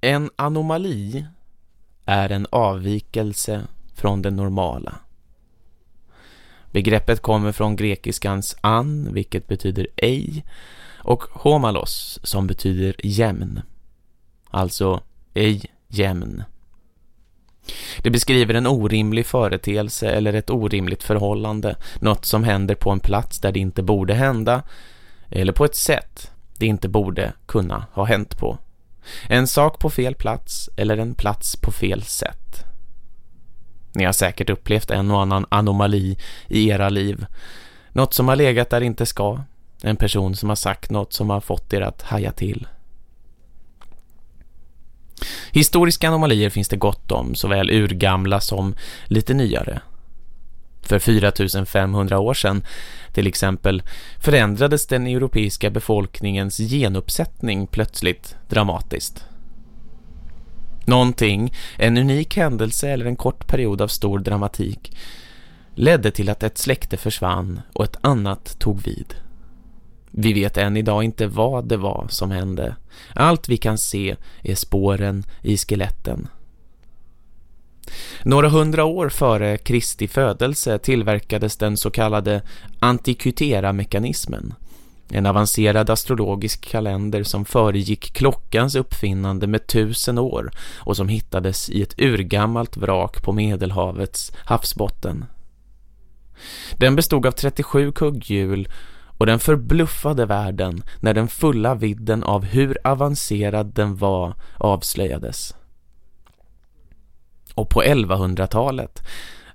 En anomali är en avvikelse från det normala. Begreppet kommer från grekiskans an, vilket betyder ej, och homalos, som betyder jämn. Alltså ej jämn. Det beskriver en orimlig företeelse eller ett orimligt förhållande, något som händer på en plats där det inte borde hända, eller på ett sätt det inte borde kunna ha hänt på. En sak på fel plats eller en plats på fel sätt. Ni har säkert upplevt en och annan anomali i era liv. Något som har legat där inte ska. En person som har sagt något som har fått er att haja till. Historiska anomalier finns det gott om, såväl urgamla som lite nyare. För 4500 år sedan, till exempel, förändrades den europeiska befolkningens genuppsättning plötsligt dramatiskt. Någonting, en unik händelse eller en kort period av stor dramatik, ledde till att ett släkte försvann och ett annat tog vid. Vi vet än idag inte vad det var som hände. Allt vi kan se är spåren i skeletten. Några hundra år före Kristi födelse tillverkades den så kallade antikutera-mekanismen. En avancerad astrologisk kalender som föregick klockans uppfinnande med tusen år och som hittades i ett urgammalt vrak på Medelhavets havsbotten. Den bestod av 37 kugghjul och den förbluffade världen när den fulla vidden av hur avancerad den var avslöjades. Och på 1100-talet,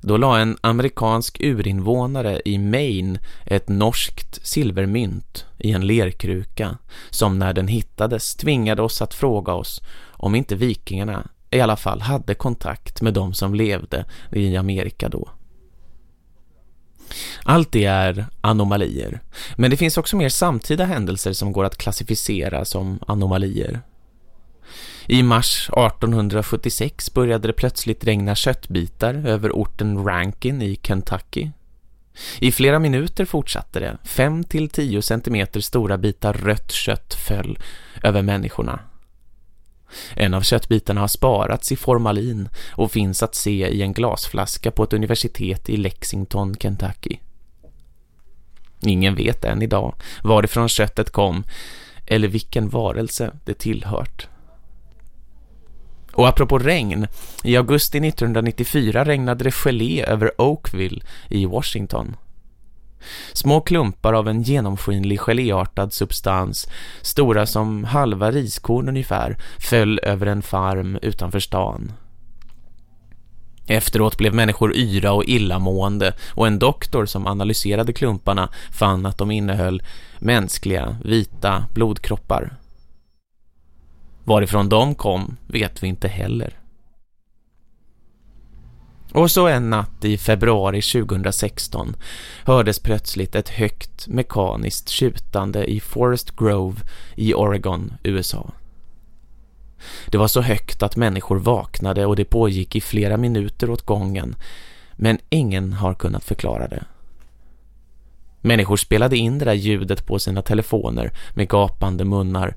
då la en amerikansk urinvånare i Maine ett norskt silvermynt i en lerkruka som när den hittades tvingade oss att fråga oss om inte vikingarna i alla fall hade kontakt med de som levde i Amerika då. Allt det är anomalier, men det finns också mer samtida händelser som går att klassificera som anomalier. I mars 1876 började det plötsligt regna köttbitar över orten Rankin i Kentucky. I flera minuter fortsatte det. 5-10 centimeter stora bitar rött kött föll över människorna. En av köttbitarna har sparats i formalin och finns att se i en glasflaska på ett universitet i Lexington, Kentucky. Ingen vet än idag varifrån köttet kom eller vilken varelse det tillhört. Och apropå regn, i augusti 1994 regnade det gelé över Oakville i Washington. Små klumpar av en genomskinlig geléartad substans, stora som halva riskorn ungefär, föll över en farm utanför stan. Efteråt blev människor yra och illamående och en doktor som analyserade klumparna fann att de innehöll mänskliga, vita blodkroppar. Varifrån de kom vet vi inte heller. Och så en natt i februari 2016 hördes plötsligt ett högt mekaniskt tjutande i Forest Grove i Oregon, USA. Det var så högt att människor vaknade och det pågick i flera minuter åt gången, men ingen har kunnat förklara det. Människor spelade in det där ljudet på sina telefoner med gapande munnar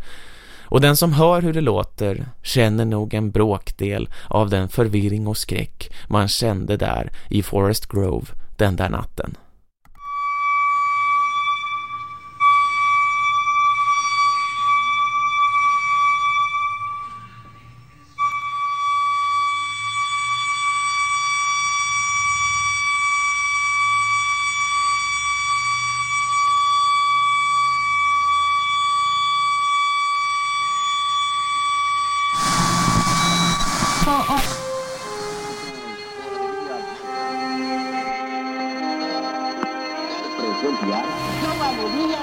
och den som hör hur det låter känner nog en bråkdel av den förvirring och skräck man kände där i Forest Grove den där natten.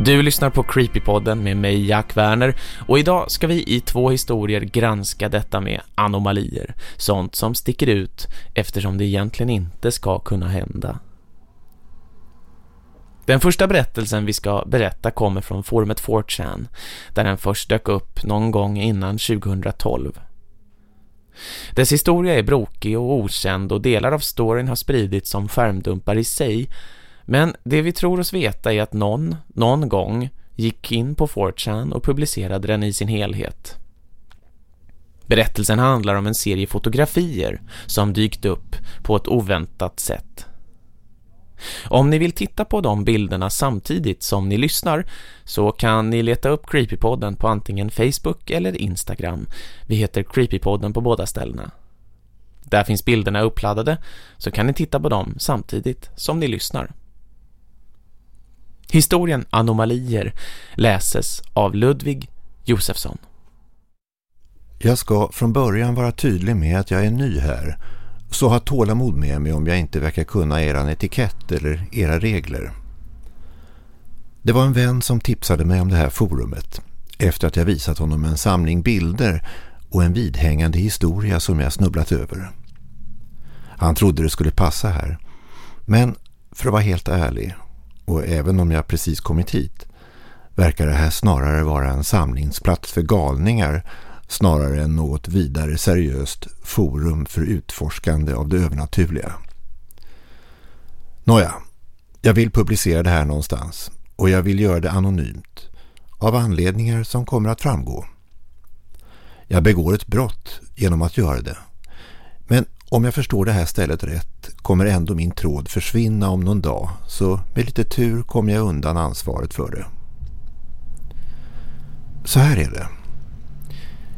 Du lyssnar på Creepypodden med mig Jack Werner och idag ska vi i två historier granska detta med anomalier, sånt som sticker ut eftersom det egentligen inte ska kunna hända. Den första berättelsen vi ska berätta kommer från forumet 4chan, där den först dök upp någon gång innan 2012. Dess historia är brokig och okänd och delar av storyn har spridits som skärmdumpar i sig men det vi tror oss veta är att någon, någon gång, gick in på 4chan och publicerade den i sin helhet. Berättelsen handlar om en serie fotografier som dykt upp på ett oväntat sätt. Om ni vill titta på de bilderna samtidigt som ni lyssnar så kan ni leta upp Creepypodden på antingen Facebook eller Instagram. Vi heter Creepypodden på båda ställena. Där finns bilderna uppladdade så kan ni titta på dem samtidigt som ni lyssnar. Historien Anomalier läses av Ludvig Josefsson. Jag ska från början vara tydlig med att jag är ny här, så ha tålamod med mig om jag inte verkar kunna eran etikett eller era regler. Det var en vän som tipsade mig om det här forumet efter att jag visat honom en samling bilder och en vidhängande historia som jag snubblat över. Han trodde det skulle passa här, men för att vara helt ärlig och även om jag precis kommit hit verkar det här snarare vara en samlingsplats för galningar snarare än något vidare seriöst forum för utforskande av det övernaturliga. Nåja, jag vill publicera det här någonstans och jag vill göra det anonymt av anledningar som kommer att framgå. Jag begår ett brott genom att göra det. Men om jag förstår det här stället rätt kommer ändå min tråd försvinna om någon dag så med lite tur kommer jag undan ansvaret för det. Så här är det.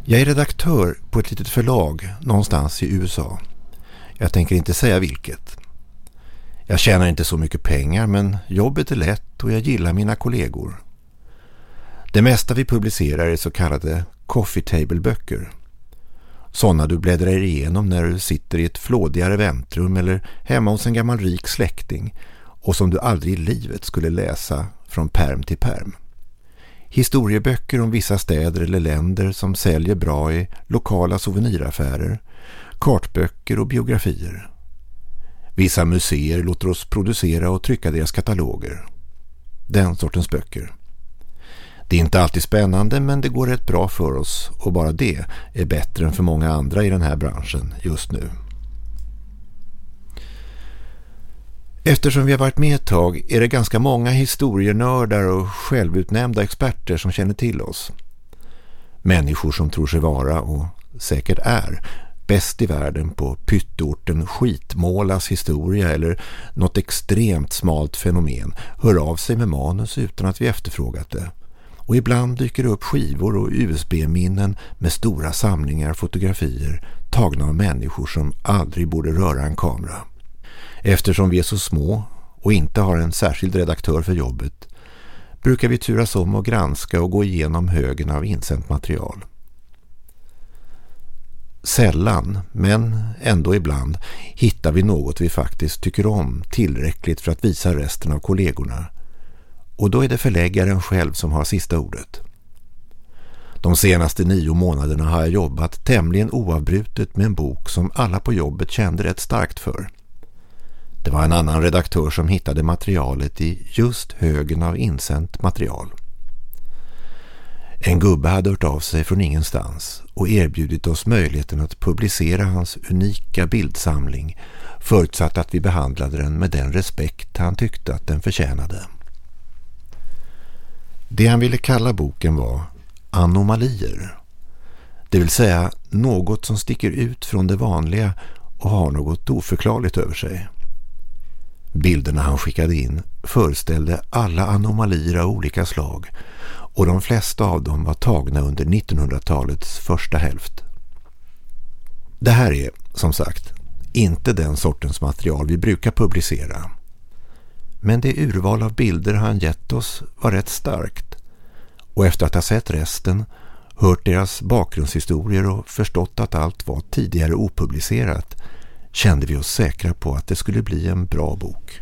Jag är redaktör på ett litet förlag någonstans i USA. Jag tänker inte säga vilket. Jag tjänar inte så mycket pengar men jobbet är lätt och jag gillar mina kollegor. Det mesta vi publicerar är så kallade coffee table-böcker. Sådana du bläddrar igenom när du sitter i ett flådigare väntrum eller hemma hos en gammal rik släkting och som du aldrig i livet skulle läsa från perm till perm. Historieböcker om vissa städer eller länder som säljer bra i lokala souveniraffärer, kartböcker och biografier. Vissa museer låter oss producera och trycka deras kataloger. Den sortens böcker. Det är inte alltid spännande men det går rätt bra för oss och bara det är bättre än för många andra i den här branschen just nu. Eftersom vi har varit med ett tag är det ganska många historienördar och självutnämnda experter som känner till oss. Människor som tror sig vara och säkert är bäst i världen på pyttorten skitmålas historia eller något extremt smalt fenomen hör av sig med manus utan att vi efterfrågat det och ibland dyker det upp skivor och USB-minnen med stora samlingar fotografier tagna av människor som aldrig borde röra en kamera. Eftersom vi är så små och inte har en särskild redaktör för jobbet brukar vi turas om att granska och gå igenom högen av insänt material. Sällan, men ändå ibland, hittar vi något vi faktiskt tycker om tillräckligt för att visa resten av kollegorna och då är det förläggaren själv som har sista ordet. De senaste nio månaderna har jag jobbat tämligen oavbrutet med en bok som alla på jobbet kände rätt starkt för. Det var en annan redaktör som hittade materialet i just högen av insänt material. En gubbe hade hört av sig från ingenstans och erbjudit oss möjligheten att publicera hans unika bildsamling förutsatt att vi behandlade den med den respekt han tyckte att den förtjänade. Det han ville kalla boken var anomalier. Det vill säga något som sticker ut från det vanliga och har något oförklarligt över sig. Bilderna han skickade in föreställde alla anomalier av olika slag och de flesta av dem var tagna under 1900-talets första hälft. Det här är, som sagt, inte den sortens material vi brukar publicera. Men det urval av bilder han gett oss var rätt starkt. Och efter att ha sett resten, hört deras bakgrundshistorier och förstått att allt var tidigare opublicerat kände vi oss säkra på att det skulle bli en bra bok.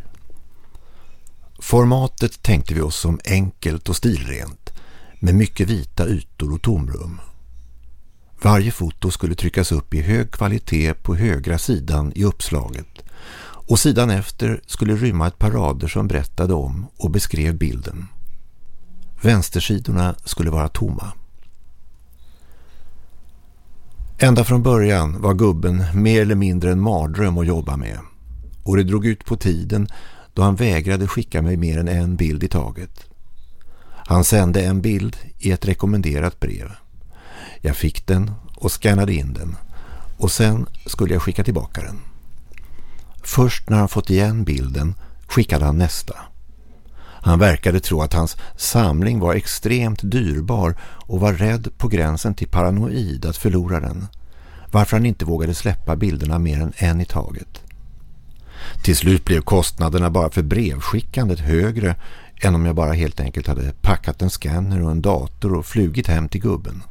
Formatet tänkte vi oss som enkelt och stilrent med mycket vita ytor och tomrum. Varje foto skulle tryckas upp i hög kvalitet på högra sidan i uppslaget och sidan efter skulle rymma ett par rader som berättade om och beskrev bilden. Vänstersidorna skulle vara tomma. Ända från början var gubben mer eller mindre en mardröm att jobba med och det drog ut på tiden då han vägrade skicka mig mer än en bild i taget. Han sände en bild i ett rekommenderat brev. Jag fick den och skannade in den och sen skulle jag skicka tillbaka den. Först när han fått igen bilden skickade han nästa. Han verkade tro att hans samling var extremt dyrbar och var rädd på gränsen till paranoid att förlora den. Varför han inte vågade släppa bilderna mer än en i taget. Till slut blev kostnaderna bara för brevskickandet högre än om jag bara helt enkelt hade packat en scanner och en dator och flugit hem till gubben.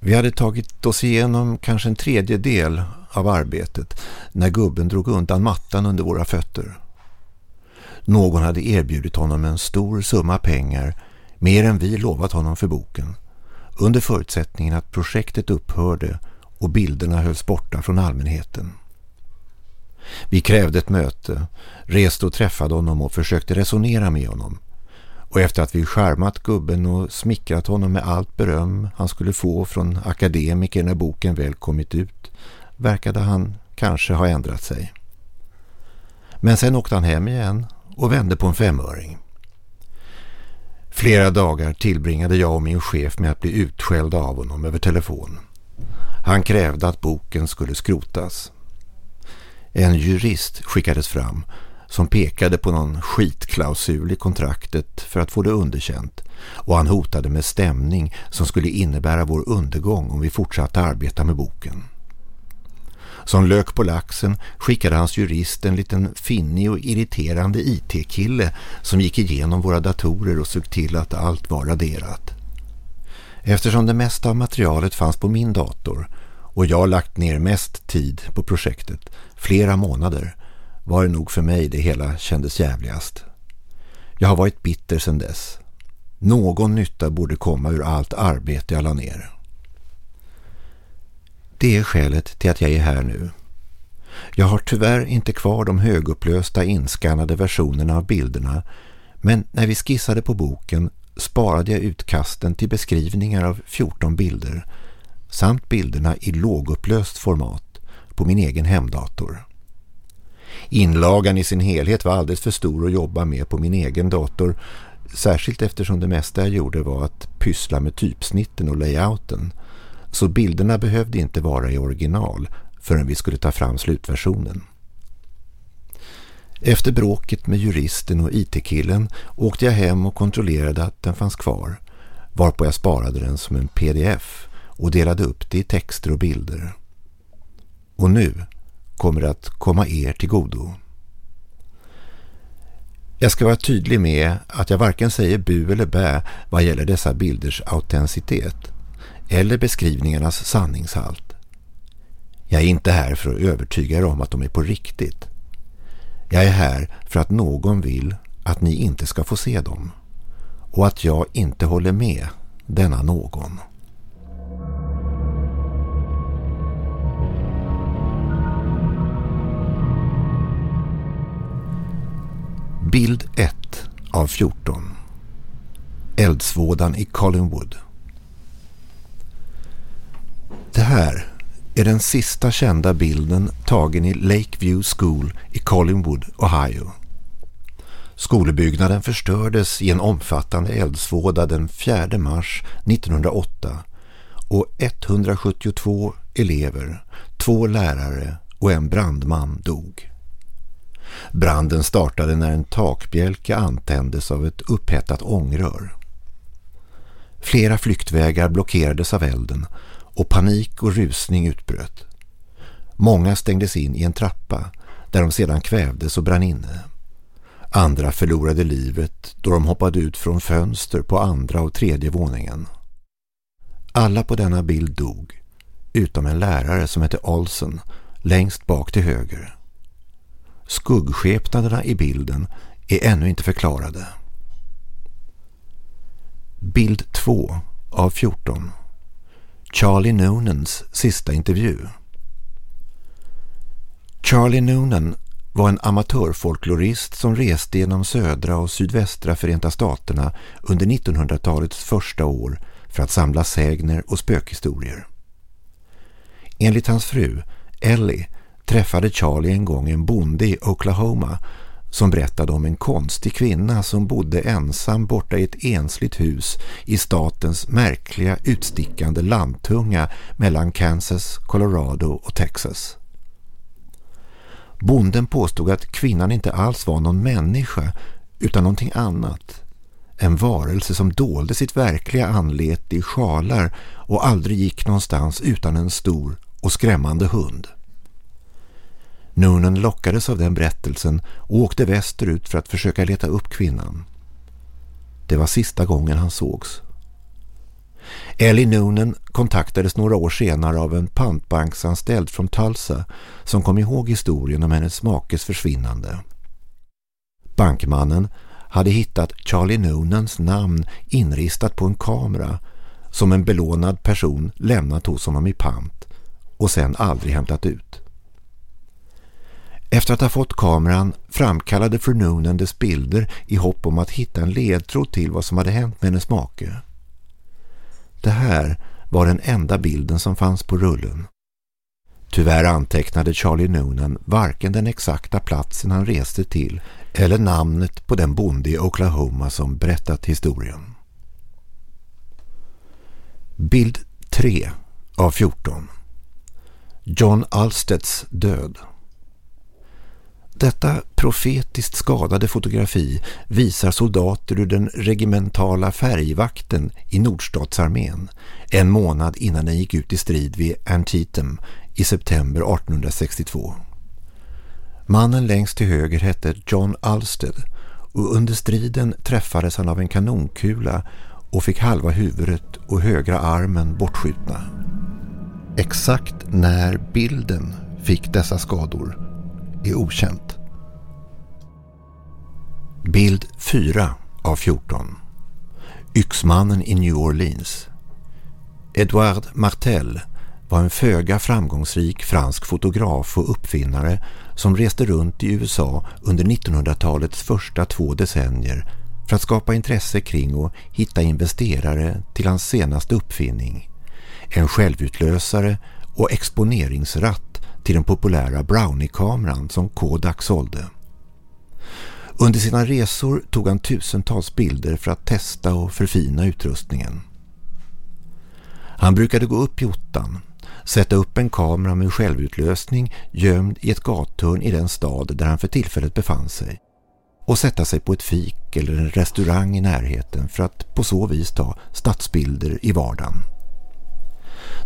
Vi hade tagit oss igenom kanske en tredjedel av arbetet när gubben drog undan mattan under våra fötter. Någon hade erbjudit honom en stor summa pengar, mer än vi lovat honom för boken, under förutsättningen att projektet upphörde och bilderna hölls borta från allmänheten. Vi krävde ett möte, reste och träffade honom och försökte resonera med honom. Och efter att vi skärmat gubben och smickrat honom med allt beröm han skulle få från akademiker när boken väl kommit ut verkade han kanske ha ändrat sig. Men sen åkte han hem igen och vände på en femöring. Flera dagar tillbringade jag och min chef med att bli utskälld av honom över telefon. Han krävde att boken skulle skrotas. En jurist skickades fram som pekade på någon skitklausul i kontraktet för att få det underkänt och han hotade med stämning som skulle innebära vår undergång om vi fortsatte arbeta med boken. Som lök på laxen skickade hans jurist en liten finnig och irriterande IT-kille som gick igenom våra datorer och såg till att allt var raderat. Eftersom det mesta av materialet fanns på min dator och jag lagt ner mest tid på projektet, flera månader, var det nog för mig det hela kändes jävligast. Jag har varit bitter sedan dess. Någon nytta borde komma ur allt arbete jag la ner. Det är skälet till att jag är här nu. Jag har tyvärr inte kvar de högupplösta inskannade versionerna av bilderna men när vi skissade på boken sparade jag utkasten till beskrivningar av 14 bilder samt bilderna i lågupplöst format på min egen hemdator. Inlagan i sin helhet var alldeles för stor att jobba med på min egen dator särskilt eftersom det mesta jag gjorde var att pyssla med typsnitten och layouten så bilderna behövde inte vara i original förrän vi skulle ta fram slutversionen. Efter bråket med juristen och IT-killen åkte jag hem och kontrollerade att den fanns kvar varpå jag sparade den som en pdf och delade upp det i texter och bilder. Och nu kommer det att komma er till godo. Jag ska vara tydlig med att jag varken säger bu eller bä vad gäller dessa bilders autenticitet eller beskrivningarnas sanningshalt. Jag är inte här för att övertyga er om att de är på riktigt. Jag är här för att någon vill att ni inte ska få se dem och att jag inte håller med denna någon. Bild 1 av 14 Eldsvådan i Collingwood det här är den sista kända bilden tagen i Lakeview School i Collingwood, Ohio. Skolbyggnaden förstördes i en omfattande eldsvåda den 4 mars 1908 och 172 elever, två lärare och en brandman dog. Branden startade när en takbjälke antändes av ett upphettat ångrör. Flera flyktvägar blockerades av elden och panik och rusning utbröt. Många stängdes in i en trappa där de sedan kvävdes och brann inne. Andra förlorade livet då de hoppade ut från fönster på andra och tredje våningen. Alla på denna bild dog, utom en lärare som hette Olsen, längst bak till höger. skuggskepnaderna i bilden är ännu inte förklarade. Bild 2 av 14 Charlie Noonans sista intervju Charlie Noonan var en amatörfolklorist som reste genom södra och sydvästra Förenta Staterna under 1900-talets första år för att samla sägner och spökhistorier. Enligt hans fru, Ellie, träffade Charlie en gång en bonde i Oklahoma som berättade om en konstig kvinna som bodde ensam borta i ett ensligt hus i statens märkliga utstickande landtunga mellan Kansas, Colorado och Texas. Bonden påstod att kvinnan inte alls var någon människa utan någonting annat. En varelse som dolde sitt verkliga anlete i sjalar och aldrig gick någonstans utan en stor och skrämmande hund. Noonan lockades av den berättelsen och åkte västerut för att försöka leta upp kvinnan. Det var sista gången han sågs. Ellie Noonan kontaktades några år senare av en pantbanksanställd från Tulsa som kom ihåg historien om hennes makes försvinnande. Bankmannen hade hittat Charlie Noonans namn inristat på en kamera som en belånad person lämnat hos honom i pant och sen aldrig hämtat ut. Efter att ha fått kameran framkallade fru Noonan dess bilder i hopp om att hitta en ledtråd till vad som hade hänt med hennes make. Det här var den enda bilden som fanns på rullen. Tyvärr antecknade Charlie Noonan varken den exakta platsen han reste till eller namnet på den bonde i Oklahoma som berättat historien. Bild 3 av 14 John Alsteds död detta profetiskt skadade fotografi visar soldater ur den regimentala färgvakten i nordstatsarmén en månad innan den gick ut i strid vid Antietam i september 1862. Mannen längst till höger hette John Alsted och under striden träffades han av en kanonkula och fick halva huvudet och högra armen bortskjutna. Exakt när bilden fick dessa skador är okänt. Bild 4 av 14 Yxmannen i New Orleans Edouard Martel var en föga framgångsrik fransk fotograf och uppfinnare som reste runt i USA under 1900-talets första två decennier för att skapa intresse kring och hitta investerare till hans senaste uppfinning. En självutlösare och exponeringsratt till den populära Brownie-kameran som Kodak sålde. Under sina resor tog han tusentals bilder för att testa och förfina utrustningen. Han brukade gå upp i ottan, sätta upp en kamera med självutlösning gömd i ett gathörn i den stad där han för tillfället befann sig och sätta sig på ett fik eller en restaurang i närheten för att på så vis ta stadsbilder i vardagen.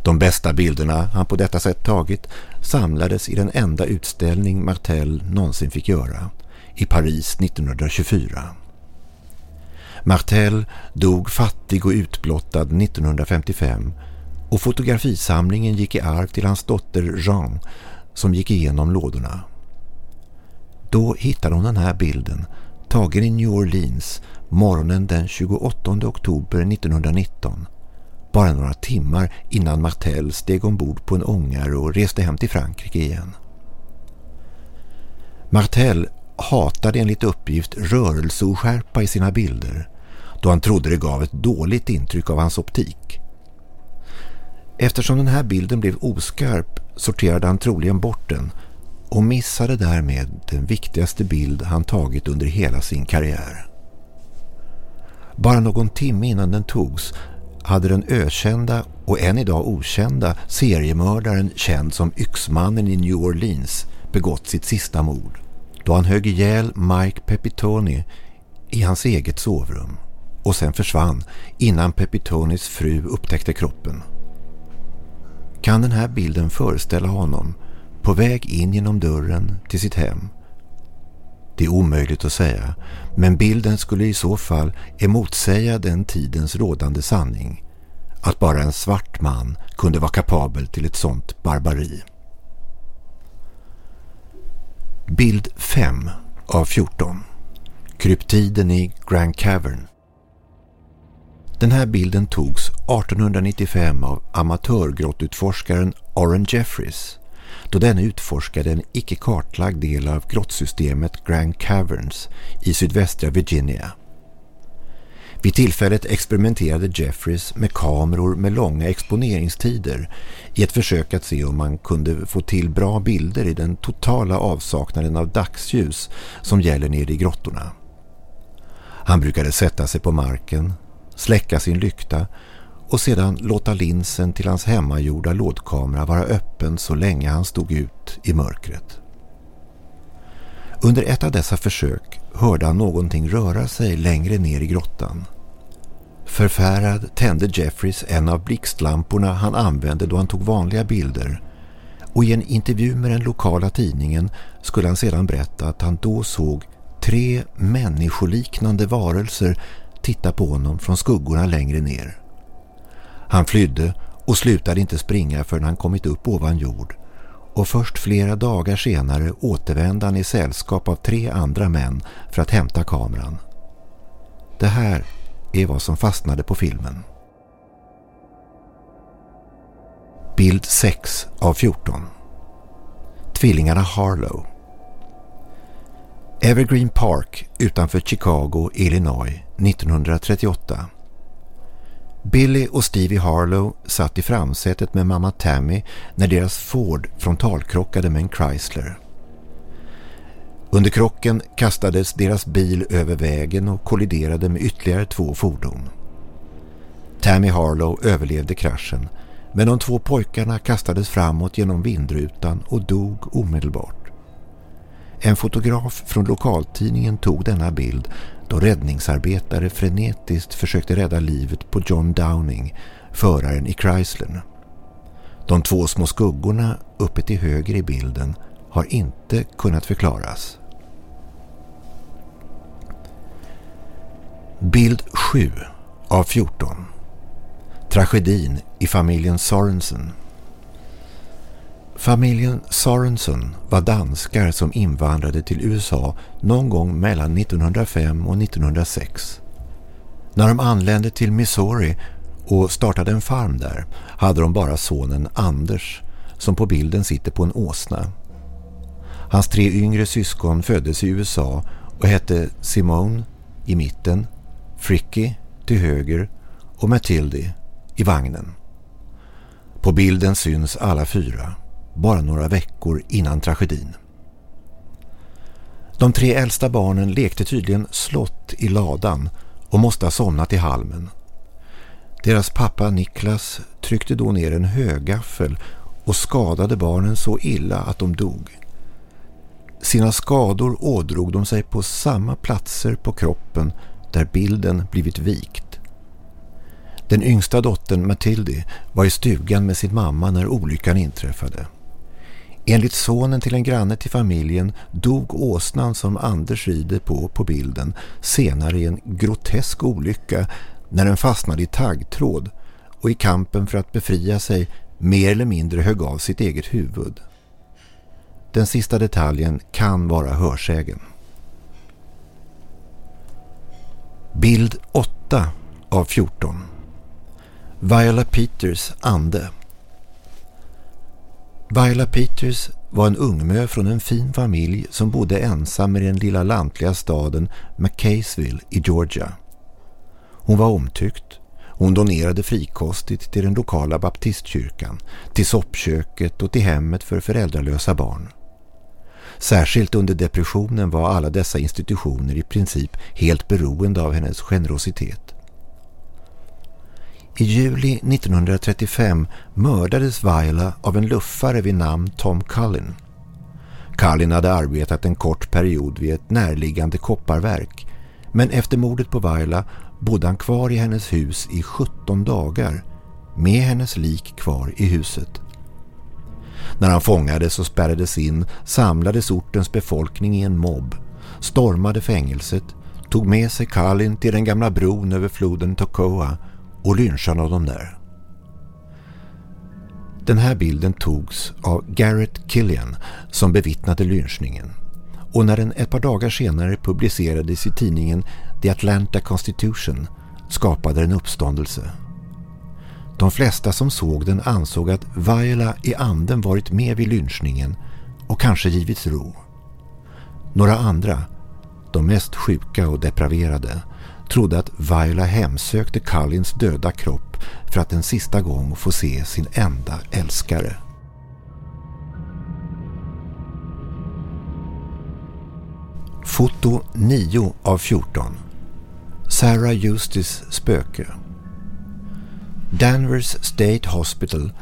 De bästa bilderna han på detta sätt tagit samlades i den enda utställning Martel någonsin fick göra, i Paris 1924. Martel dog fattig och utblottad 1955 och fotografisamlingen gick i arv till hans dotter Jean som gick igenom lådorna. Då hittade hon den här bilden tagen i New Orleans morgonen den 28 oktober 1919 bara några timmar innan Martel steg ombord på en ångare och reste hem till Frankrike igen. Martel hatade enligt uppgift rörelseoskärpa i sina bilder då han trodde det gav ett dåligt intryck av hans optik. Eftersom den här bilden blev oskarp sorterade han troligen bort den och missade därmed den viktigaste bild han tagit under hela sin karriär. Bara någon timme innan den togs hade den ökända och än idag okända seriemördaren känd som Yxmannen i New Orleans begått sitt sista mord då han högg ihjäl Mike Pepitoni i hans eget sovrum och sen försvann innan Pepitonis fru upptäckte kroppen. Kan den här bilden föreställa honom på väg in genom dörren till sitt hem det är omöjligt att säga, men bilden skulle i så fall emotsäga den tidens rådande sanning. Att bara en svart man kunde vara kapabel till ett sånt barbari. Bild 5 av 14. Kryptiden i Grand Cavern. Den här bilden togs 1895 av amatörgrottutforskaren Oren Jeffries då den utforskade en icke kartlagd del av grottsystemet Grand Caverns i sydvästra Virginia. Vid tillfället experimenterade Jeffries med kameror med långa exponeringstider i ett försök att se om man kunde få till bra bilder i den totala avsaknaden av dagsljus som gäller nere i grottorna. Han brukade sätta sig på marken, släcka sin lykta och sedan låta linsen till hans hemmagjorda lådkamera vara öppen så länge han stod ut i mörkret. Under ett av dessa försök hörde han någonting röra sig längre ner i grottan. Förfärad tände Jeffries en av blixtlamporna han använde då han tog vanliga bilder och i en intervju med den lokala tidningen skulle han sedan berätta att han då såg tre människoliknande varelser titta på honom från skuggorna längre ner. Han flydde och slutade inte springa förrän han kommit upp ovan jord och först flera dagar senare återvände han i sällskap av tre andra män för att hämta kameran. Det här är vad som fastnade på filmen. Bild 6 av 14. Tvillingarna Harlow. Evergreen Park utanför Chicago, Illinois 1938. Billy och Stevie Harlow satt i framsätet med mamma Tammy när deras Ford frontalkrockade med en Chrysler. Under krocken kastades deras bil över vägen och kolliderade med ytterligare två fordon. Tammy Harlow överlevde kraschen men de två pojkarna kastades framåt genom vindrutan och dog omedelbart. En fotograf från lokaltidningen tog denna bild då räddningsarbetare frenetiskt försökte rädda livet på John Downing, föraren i Chrysler. De två små skuggorna uppe till höger i bilden har inte kunnat förklaras. Bild 7 av 14. Tragedin i familjen Sorensen. Familjen Sorensen var danskar som invandrade till USA någon gång mellan 1905 och 1906. När de anlände till Missouri och startade en farm där hade de bara sonen Anders som på bilden sitter på en åsna. Hans tre yngre syskon föddes i USA och hette Simone i mitten, Fricky till höger och Matilde i vagnen. På bilden syns alla fyra bara några veckor innan tragedin. De tre äldsta barnen lekte tydligen slott i ladan och måste ha somnat i halmen. Deras pappa Niklas tryckte då ner en högaffel och skadade barnen så illa att de dog. Sina skador ådrog de sig på samma platser på kroppen där bilden blivit vikt. Den yngsta dottern Matilde var i stugan med sin mamma när olyckan inträffade. Enligt sonen till en granne till familjen dog åsnan som Anders rider på på bilden senare i en grotesk olycka när den fastnade i taggtråd och i kampen för att befria sig mer eller mindre högg av sitt eget huvud. Den sista detaljen kan vara hörsägen. Bild 8 av 14. Viola Peters ande. Viola Peters var en ungmö från en fin familj som bodde ensam i den lilla lantliga staden McCaysville i Georgia. Hon var omtyckt. Hon donerade frikostigt till den lokala baptistkyrkan, till soppköket och till hemmet för föräldralösa barn. Särskilt under depressionen var alla dessa institutioner i princip helt beroende av hennes generositet. I juli 1935 mördades Viola av en luffare vid namn Tom Cullin. Cullin hade arbetat en kort period vid ett närliggande kopparverk men efter mordet på Viola bodde han kvar i hennes hus i 17 dagar med hennes lik kvar i huset. När han fångades och spärrades in samlades ortens befolkning i en mobb, stormade fängelset, tog med sig Kalin till den gamla bron över floden Tokoa och lynchade dem där. Den här bilden togs av Garrett Killian som bevittnade lynchningen. och när den ett par dagar senare publicerades i tidningen The Atlanta Constitution skapade den uppståndelse. De flesta som såg den ansåg att Viola i anden varit med vid lynchningen och kanske givits ro. Några andra, de mest sjuka och depraverade, trodde att Viola hemsökte Cullins döda kropp för att en sista gång få se sin enda älskare. Foto 9 av 14 Sarah Justis spöke Danvers State Hospital,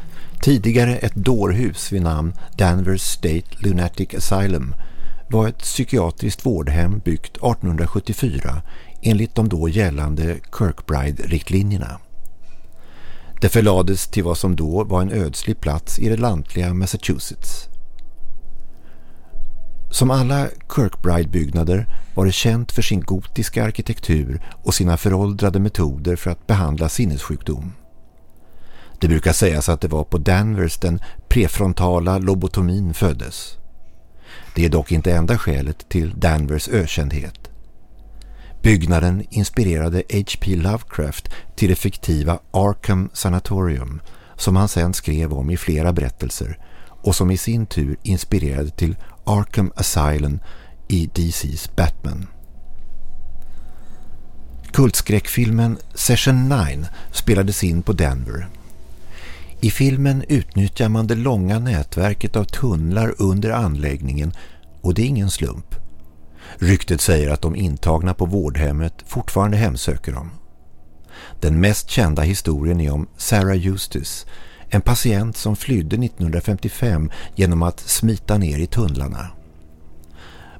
tidigare ett dårhus vid namn Danvers State Lunatic Asylum, var ett psykiatriskt vårdhem byggt 1874 enligt de då gällande Kirkbride-riktlinjerna. Det förlades till vad som då var en ödslig plats i det lantliga Massachusetts. Som alla Kirkbride-byggnader var det känt för sin gotiska arkitektur och sina föråldrade metoder för att behandla sinnessjukdom. Det brukar sägas att det var på Danvers den prefrontala lobotomin föddes. Det är dock inte enda skälet till Danvers ökändhet. Byggnaden inspirerade H.P. Lovecraft till det fiktiva Arkham Sanatorium som han sedan skrev om i flera berättelser och som i sin tur inspirerade till Arkham Asylum i DC's Batman. Kultskräckfilmen Session 9 spelades in på Denver. I filmen utnyttjar man det långa nätverket av tunnlar under anläggningen och det är ingen slump. Ryktet säger att de intagna på vårdhemmet fortfarande hemsöker dem. Den mest kända historien är om Sarah Eustace, en patient som flydde 1955 genom att smita ner i tunnlarna.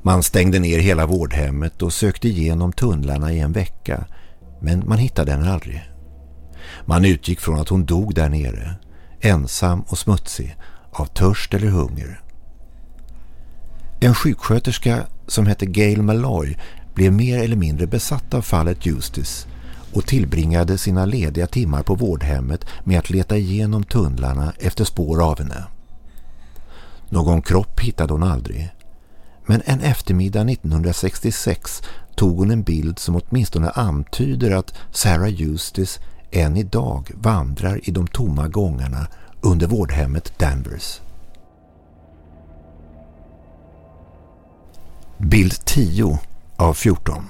Man stängde ner hela vårdhemmet och sökte igenom tunnlarna i en vecka, men man hittade henne aldrig. Man utgick från att hon dog där nere, ensam och smutsig, av törst eller hunger. En sjuksköterska som hette Gail Malloy blev mer eller mindre besatt av fallet Justice och tillbringade sina lediga timmar på vårdhemmet med att leta igenom tunnlarna efter spår av henne. Någon kropp hittade hon aldrig. Men en eftermiddag 1966 tog hon en bild som åtminstone antyder att Sarah Justice än idag vandrar i de tomma gångarna under vårdhemmet Danvers. Bild 10 av 14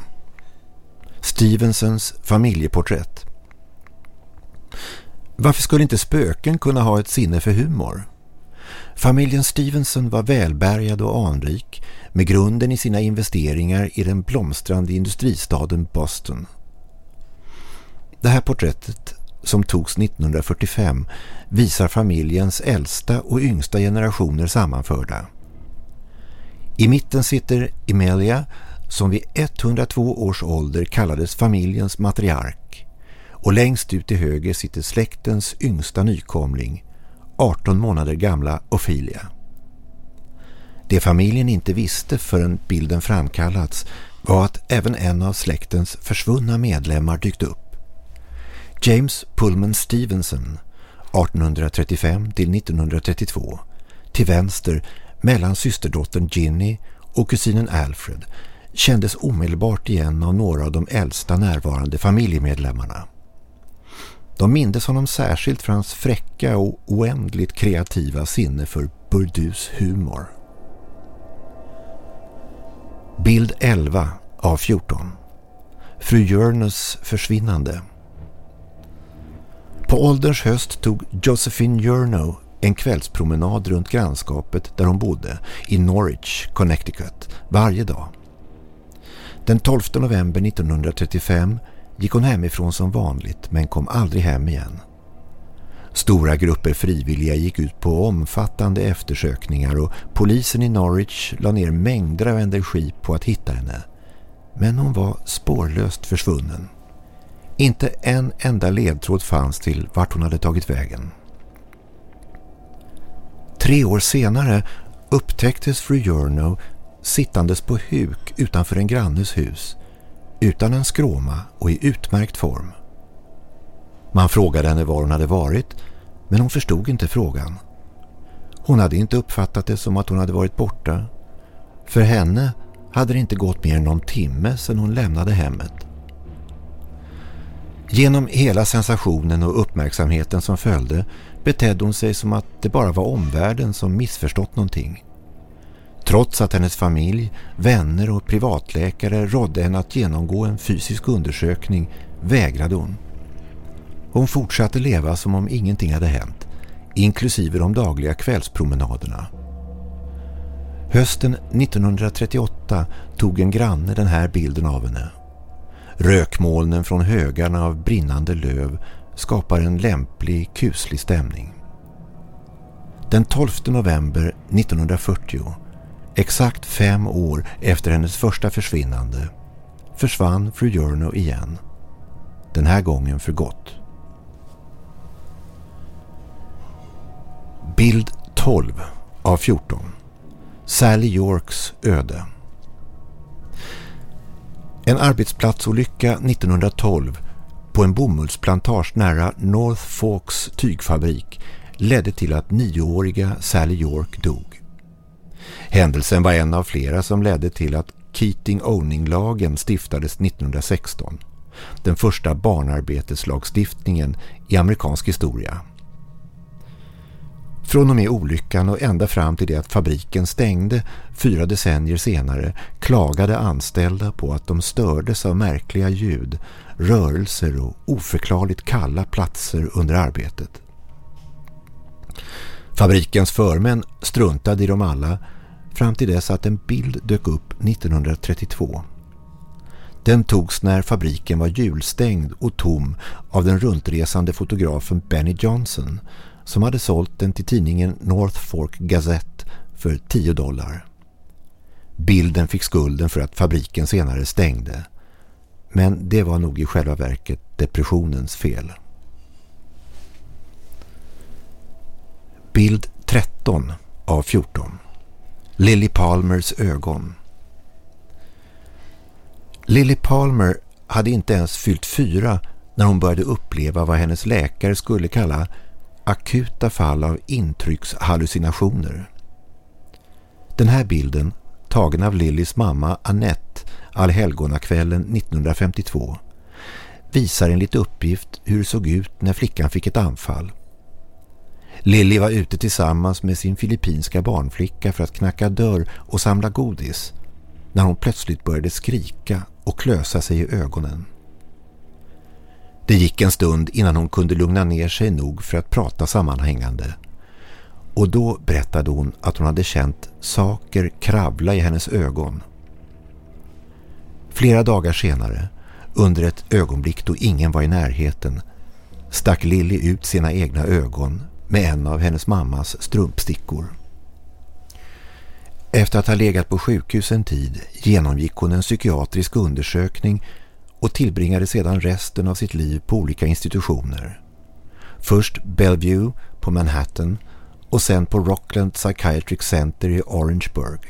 Stevensons familjeporträtt Varför skulle inte spöken kunna ha ett sinne för humor? Familjen Stevenson var välbärgad och anrik med grunden i sina investeringar i den blomstrande industristaden Boston. Det här porträttet som togs 1945 visar familjens äldsta och yngsta generationer sammanförda. I mitten sitter Emelia som vid 102 års ålder kallades familjens matriark och längst ut till höger sitter släktens yngsta nykomling, 18 månader gamla Ophelia. Det familjen inte visste förrän bilden framkallats var att även en av släktens försvunna medlemmar dykt upp. James Pullman Stevenson 1835 till 1932 till vänster mellan systerdottern Ginny och kusinen Alfred kändes omedelbart igen av några av de äldsta närvarande familjemedlemmarna. De mindes honom särskilt för hans fräcka och oändligt kreativa sinne för Burdus humor. Bild 11 av 14 Fru Jörnes försvinnande På ålderns höst tog Josephine Jörno en kvällspromenad runt grannskapet där hon bodde i Norwich, Connecticut, varje dag. Den 12 november 1935 gick hon hemifrån som vanligt men kom aldrig hem igen. Stora grupper frivilliga gick ut på omfattande eftersökningar och polisen i Norwich la ner mängder av energi på att hitta henne. Men hon var spårlöst försvunnen. Inte en enda ledtråd fanns till vart hon hade tagit vägen. Tre år senare upptäcktes fru Jurno sittandes på huk utanför en grannes hus utan en skråma och i utmärkt form. Man frågade henne var hon hade varit men hon förstod inte frågan. Hon hade inte uppfattat det som att hon hade varit borta. För henne hade det inte gått mer än någon timme sedan hon lämnade hemmet. Genom hela sensationen och uppmärksamheten som följde betedde hon sig som att det bara var omvärlden som missförstått någonting. Trots att hennes familj, vänner och privatläkare rådde henne att genomgå en fysisk undersökning vägrade hon. Hon fortsatte leva som om ingenting hade hänt, inklusive de dagliga kvällspromenaderna. Hösten 1938 tog en granne den här bilden av henne. Rökmolnen från högarna av brinnande löv skapar en lämplig, kuslig stämning. Den 12 november 1940, exakt fem år efter hennes första försvinnande, försvann fru Jörno igen. Den här gången för gott. Bild 12 av 14. Sally Yorks öde. En arbetsplatsolycka 1912 på en bomullsplantage nära North Forks tygfabrik ledde till att nioåriga Sally York dog. Händelsen var en av flera som ledde till att Keating-Owning-lagen stiftades 1916. Den första barnarbeteslagstiftningen i amerikansk historia. Från och med olyckan och ända fram till det att fabriken stängde fyra decennier senare klagade anställda på att de stördes av märkliga ljud, rörelser och oförklarligt kalla platser under arbetet. Fabrikens förmän struntade i dem alla fram till dess att en bild dök upp 1932. Den togs när fabriken var julstängd och tom av den runtresande fotografen Benny Johnson som hade sålt den till tidningen North Fork Gazette för 10 dollar. Bilden fick skulden för att fabriken senare stängde. Men det var nog i själva verket depressionens fel. Bild 13 av 14. Lily Palmers ögon. Lily Palmer hade inte ens fyllt fyra när hon började uppleva vad hennes läkare skulle kalla akuta fall av intryckshallucinationer. Den här bilden, tagen av Lillys mamma Annette allhelgonakvällen 1952, visar enligt uppgift hur det såg ut när flickan fick ett anfall. Lilly var ute tillsammans med sin filippinska barnflicka för att knacka dörr och samla godis när hon plötsligt började skrika och klösa sig i ögonen. Det gick en stund innan hon kunde lugna ner sig nog för att prata sammanhängande. Och då berättade hon att hon hade känt saker kravla i hennes ögon. Flera dagar senare, under ett ögonblick då ingen var i närheten, stack Lilly ut sina egna ögon med en av hennes mammas strumpstickor. Efter att ha legat på sjukhus en tid genomgick hon en psykiatrisk undersökning och tillbringade sedan resten av sitt liv på olika institutioner. Först Bellevue på Manhattan och sen på Rockland Psychiatric Center i Orangeburg.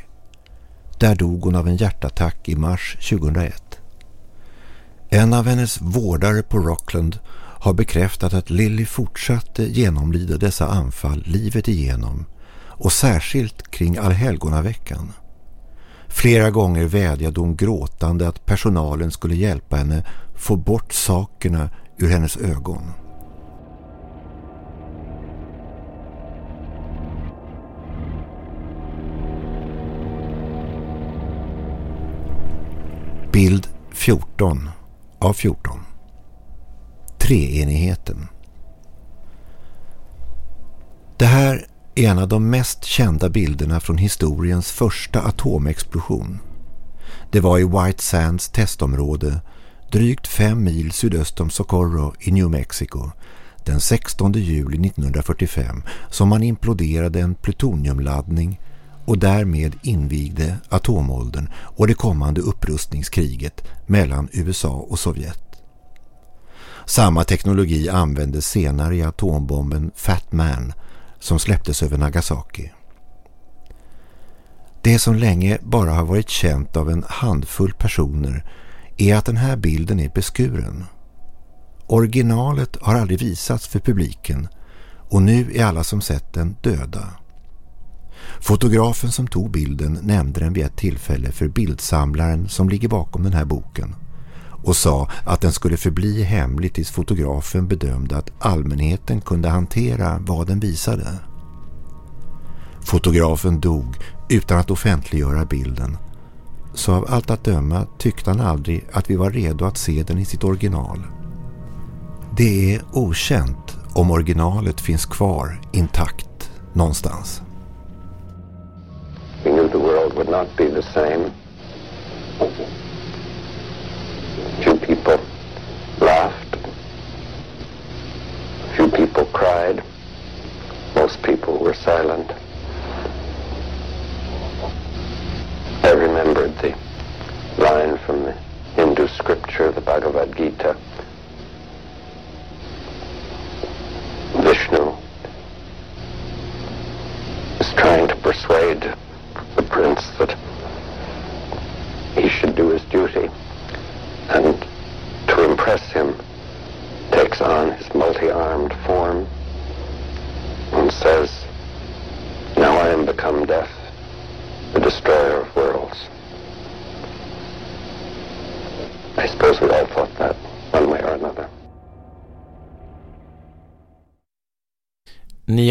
Där dog hon av en hjärtattack i mars 2001. En av hennes vårdare på Rockland har bekräftat att Lily fortsatte genomlida dessa anfall livet igenom och särskilt kring allhelgonaveckan. Flera gånger vädjade hon gråtande att personalen skulle hjälpa henne få bort sakerna ur hennes ögon. Bild 14 av 14 Treenigheten Det här en av de mest kända bilderna från historiens första atomexplosion. Det var i White Sands testområde, drygt fem mil sydöst om Socorro i New Mexico, den 16 juli 1945 som man imploderade en plutoniumladdning och därmed invigde atomåldern och det kommande upprustningskriget mellan USA och Sovjet. Samma teknologi användes senare i atombomben Fat Man som släpptes över Nagasaki. Det som länge bara har varit känt av en handfull personer är att den här bilden är beskuren. Originalet har aldrig visats för publiken och nu är alla som sett den döda. Fotografen som tog bilden nämnde den vid ett tillfälle för bildsamlaren som ligger bakom den här boken och sa att den skulle förbli hemlig tills fotografen bedömde att allmänheten kunde hantera vad den visade. Fotografen dog utan att offentliggöra bilden så av allt att döma tyckte han aldrig att vi var redo att se den i sitt original. Det är okänt om originalet finns kvar intakt någonstans. We knew the world would not be the same. Few people laughed. Few people cried. Most people were silent.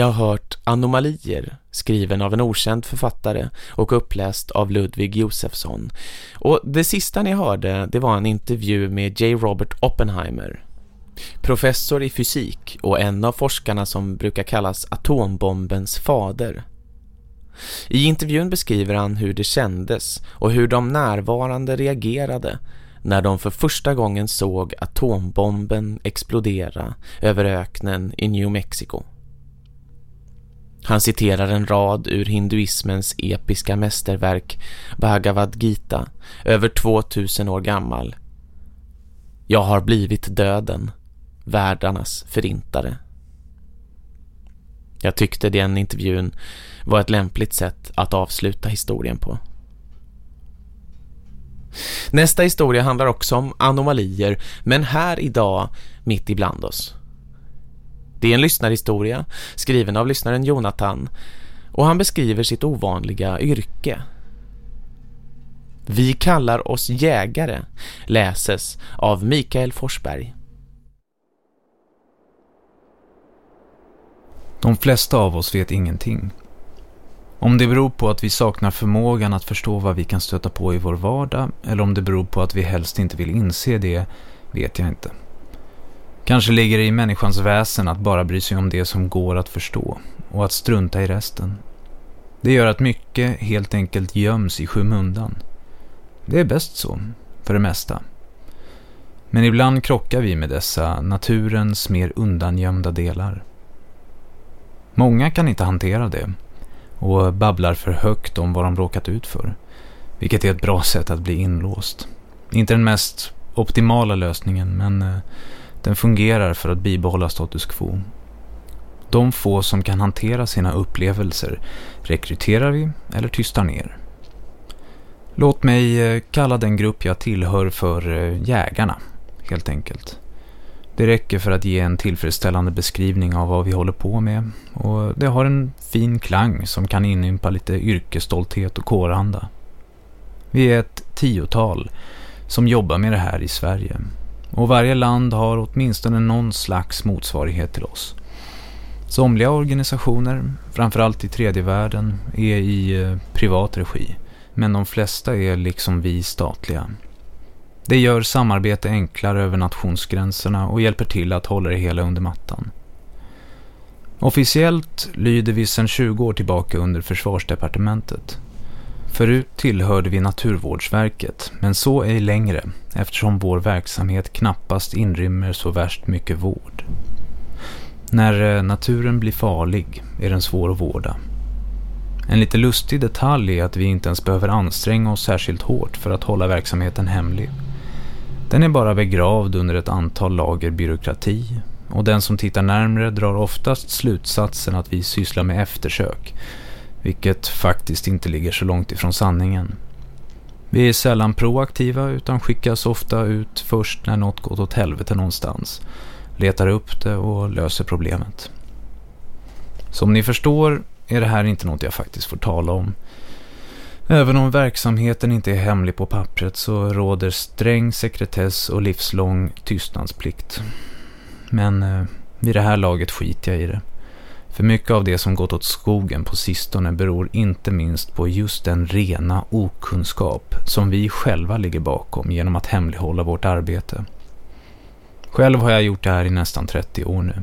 Jag har hört Anomalier, skriven av en okänd författare och uppläst av Ludvig Josefsson. Och det sista ni hörde, det var en intervju med J. Robert Oppenheimer. Professor i fysik och en av forskarna som brukar kallas atombombens fader. I intervjun beskriver han hur det kändes och hur de närvarande reagerade när de för första gången såg atombomben explodera över öknen i New Mexico. Han citerar en rad ur hinduismens episka mästerverk Bhagavad Gita, över 2000 år gammal. Jag har blivit döden, världarnas förintare. Jag tyckte den intervjun var ett lämpligt sätt att avsluta historien på. Nästa historia handlar också om anomalier, men här idag mitt ibland oss. Det är en lyssnarhistoria skriven av lyssnaren Jonathan och han beskriver sitt ovanliga yrke. Vi kallar oss jägare läses av Mikael Forsberg. De flesta av oss vet ingenting. Om det beror på att vi saknar förmågan att förstå vad vi kan stöta på i vår vardag eller om det beror på att vi helst inte vill inse det vet jag inte. Kanske ligger det i människans väsen att bara bry sig om det som går att förstå och att strunta i resten. Det gör att mycket helt enkelt göms i skymundan. Det är bäst så, för det mesta. Men ibland krockar vi med dessa naturens mer undangömda delar. Många kan inte hantera det och babblar för högt om vad de råkat ut för, vilket är ett bra sätt att bli inlåst. Inte den mest optimala lösningen, men eh, den fungerar för att bibehålla status quo. De få som kan hantera sina upplevelser rekryterar vi eller tystar ner. Låt mig eh, kalla den grupp jag tillhör för eh, jägarna, helt enkelt. Det räcker för att ge en tillfredsställande beskrivning av vad vi håller på med och det har en fin klang som kan inympa lite yrkesstolthet och kåranda. Vi är ett tiotal som jobbar med det här i Sverige och varje land har åtminstone någon slags motsvarighet till oss. Somliga organisationer, framförallt i tredje världen, är i eh, privat regi men de flesta är liksom vi statliga. Det gör samarbete enklare över nationsgränserna och hjälper till att hålla det hela under mattan. Officiellt lyder vi sedan 20 år tillbaka under försvarsdepartementet. Förut tillhörde vi Naturvårdsverket, men så ej längre eftersom vår verksamhet knappast inrymmer så värst mycket vård. När eh, naturen blir farlig är den svår att vårda. En lite lustig detalj är att vi inte ens behöver anstränga oss särskilt hårt för att hålla verksamheten hemlig. Den är bara begravd under ett antal lager byråkrati och den som tittar närmre drar oftast slutsatsen att vi sysslar med eftersök, vilket faktiskt inte ligger så långt ifrån sanningen. Vi är sällan proaktiva utan skickas ofta ut först när något gått åt helvete någonstans, letar upp det och löser problemet. Som ni förstår är det här inte något jag faktiskt får tala om. Även om verksamheten inte är hemlig på pappret så råder sträng sekretess och livslång tystnadsplikt. Men eh, vid det här laget skiter jag i det. För mycket av det som gått åt skogen på sistone beror inte minst på just den rena okunskap som vi själva ligger bakom genom att hemlighålla vårt arbete. Själv har jag gjort det här i nästan 30 år nu.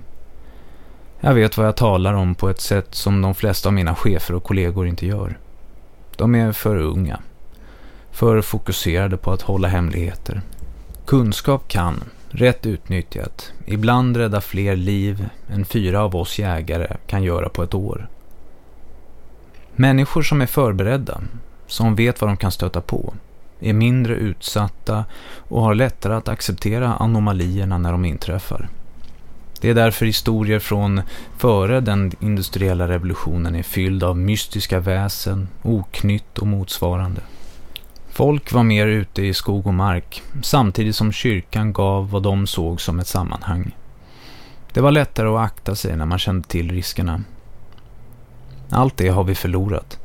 Jag vet vad jag talar om på ett sätt som de flesta av mina chefer och kollegor inte gör. De är för unga. För fokuserade på att hålla hemligheter. Kunskap kan, rätt utnyttjat, ibland rädda fler liv än fyra av oss jägare kan göra på ett år. Människor som är förberedda, som vet vad de kan stöta på, är mindre utsatta och har lättare att acceptera anomalierna när de inträffar. Det är därför historier från före den industriella revolutionen är fylld av mystiska väsen, oknytt och motsvarande. Folk var mer ute i skog och mark, samtidigt som kyrkan gav vad de såg som ett sammanhang. Det var lättare att akta sig när man kände till riskerna. Allt det har vi förlorat.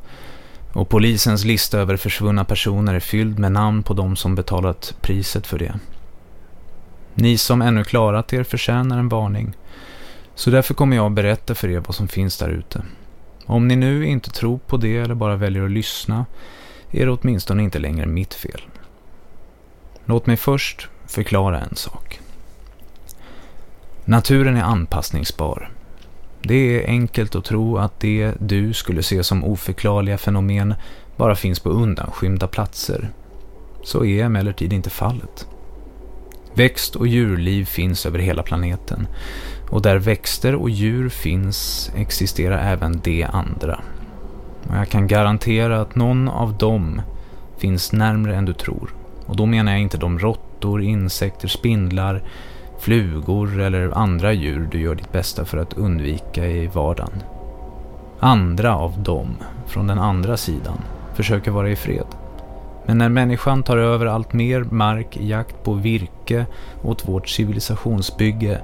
Och polisens lista över försvunna personer är fylld med namn på de som betalat priset för det. Ni som ännu klarat er förtjänar en varning. Så därför kommer jag att berätta för er vad som finns där ute. Om ni nu inte tror på det eller bara väljer att lyssna är det åtminstone inte längre mitt fel. Låt mig först förklara en sak. Naturen är anpassningsbar. Det är enkelt att tro att det du skulle se som oförklarliga fenomen bara finns på undanskymda platser. Så är emellertid inte fallet. Växt- och djurliv finns över hela planeten. Och där växter och djur finns existerar även det andra. Och jag kan garantera att någon av dem finns närmre än du tror. Och då menar jag inte de råttor, insekter, spindlar, flugor eller andra djur du gör ditt bästa för att undvika i vardagen. Andra av dem, från den andra sidan, försöker vara i fred. Men när människan tar över allt mer mark i jakt på virke åt vårt civilisationsbygge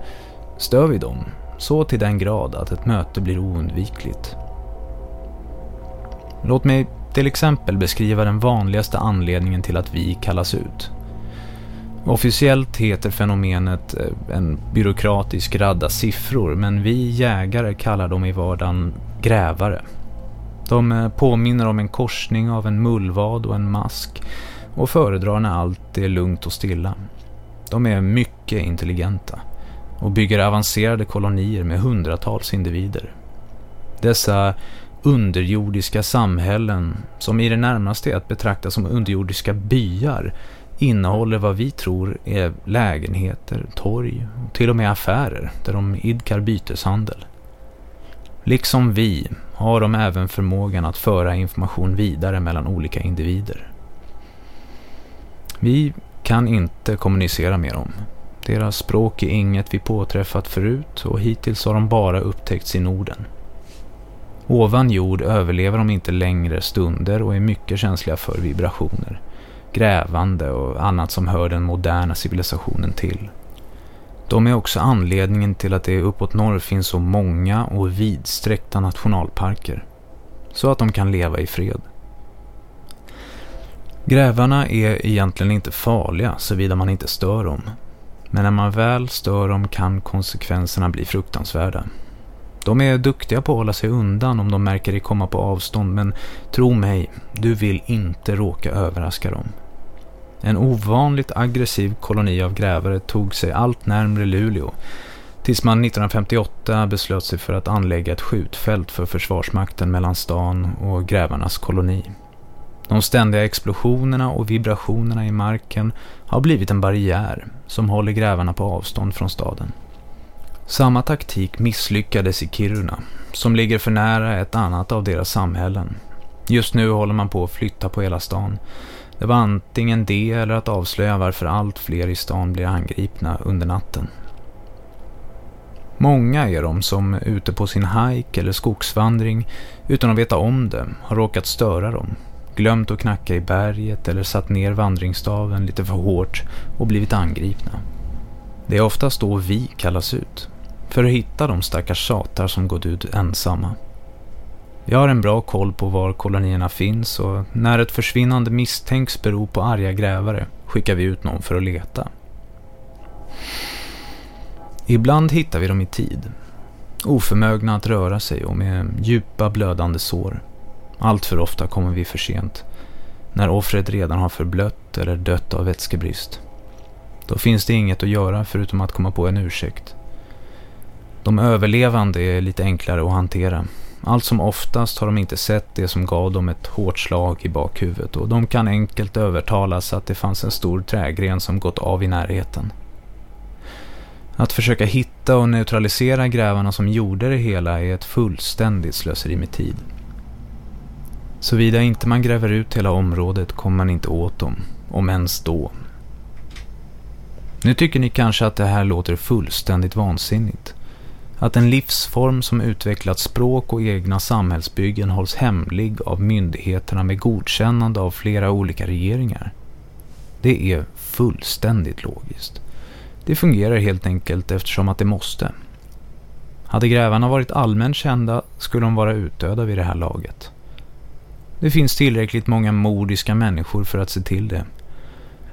stör vi dem så till den grad att ett möte blir oundvikligt. Låt mig till exempel beskriva den vanligaste anledningen till att vi kallas ut. Officiellt heter fenomenet eh, en byråkratisk radda siffror men vi jägare kallar dem i vardagen grävare. De eh, påminner om en korsning av en mullvad och en mask och föredrar när allt är lugnt och stilla. De är mycket intelligenta och bygger avancerade kolonier med hundratals individer. Dessa underjordiska samhällen, som i det närmaste är att betrakta som underjordiska byar, innehåller vad vi tror är lägenheter, torg och till och med affärer där de idkar byteshandel. Liksom vi har de även förmågan att föra information vidare mellan olika individer. Vi kan inte kommunicera med dem. Deras språk är inget vi påträffat förut och hittills har de bara upptäckts i Norden. Ovan jord överlever de inte längre stunder och är mycket känsliga för vibrationer, grävande och annat som hör den moderna civilisationen till. De är också anledningen till att det uppåt norr finns så många och vidsträckta nationalparker. Så att de kan leva i fred. Grävarna är egentligen inte farliga såvida man inte stör dem. Men när man väl stör dem kan konsekvenserna bli fruktansvärda. De är duktiga på att hålla sig undan om de märker dig komma på avstånd men tro mig, du vill inte råka överraska dem. En ovanligt aggressiv koloni av grävare tog sig allt närmre Luleå tills man 1958 beslöt sig för att anlägga ett skjutfält för försvarsmakten mellan stan och grävarnas koloni. De ständiga explosionerna och vibrationerna i marken har blivit en barriär som håller grävarna på avstånd från staden. Samma taktik misslyckades i Kiruna, som ligger för nära ett annat av deras samhällen. Just nu håller man på att flytta på hela stan det var antingen det eller att avslöja varför allt fler i stan blir angripna under natten. Många är de som ute på sin hike eller skogsvandring utan att veta om det har råkat störa dem. Glömt att knacka i berget eller satt ner vandringsstaven lite för hårt och blivit angripna. Det är oftast då vi kallas ut. För att hitta de stackars satar som gått ut ensamma. Vi har en bra koll på var kolonierna finns och när ett försvinnande misstänks bero på arga grävare skickar vi ut någon för att leta. Ibland hittar vi dem i tid. Oförmögna att röra sig och med djupa blödande sår. Allt för ofta kommer vi för sent. När offret redan har förblött eller dött av vätskebrist. Då finns det inget att göra förutom att komma på en ursäkt. De överlevande är lite enklare att hantera. Allt som oftast har de inte sett det som gav dem ett hårt slag i bakhuvudet och de kan enkelt övertalas att det fanns en stor trägren som gått av i närheten. Att försöka hitta och neutralisera grävarna som gjorde det hela är ett fullständigt slöseri med tid. Såvida inte man gräver ut hela området kommer man inte åt dem, om ens då. Nu tycker ni kanske att det här låter fullständigt vansinnigt. Att en livsform som utvecklat språk och egna samhällsbyggen hålls hemlig av myndigheterna med godkännande av flera olika regeringar. Det är fullständigt logiskt. Det fungerar helt enkelt eftersom att det måste. Hade grävarna varit allmänt kända skulle de vara utdöda vid det här laget. Det finns tillräckligt många mordiska människor för att se till det.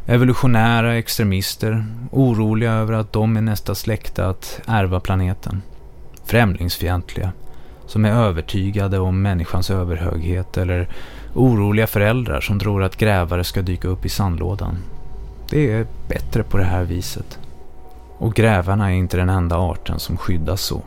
Evolutionära extremister, oroliga över att de är nästa släkte att ärva planeten. Främlingsfientliga, som är övertygade om människans överhöghet eller oroliga föräldrar som tror att grävare ska dyka upp i sandlådan. Det är bättre på det här viset. Och grävarna är inte den enda arten som skyddas så.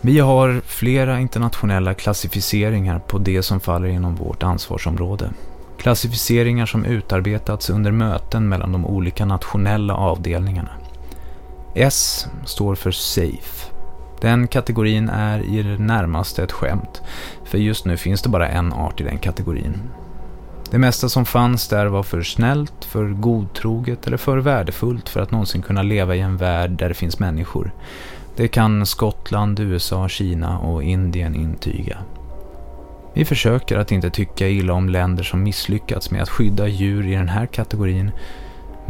Vi har flera internationella klassificeringar på det som faller inom vårt ansvarsområde. Klassificeringar som utarbetats under möten mellan de olika nationella avdelningarna. S står för Safe. Den kategorin är i det närmaste ett skämt, för just nu finns det bara en art i den kategorin. Det mesta som fanns där var för snällt, för godtroget eller för värdefullt för att någonsin kunna leva i en värld där det finns människor. Det kan Skottland, USA, Kina och Indien intyga. Vi försöker att inte tycka illa om länder som misslyckats med att skydda djur i den här kategorin.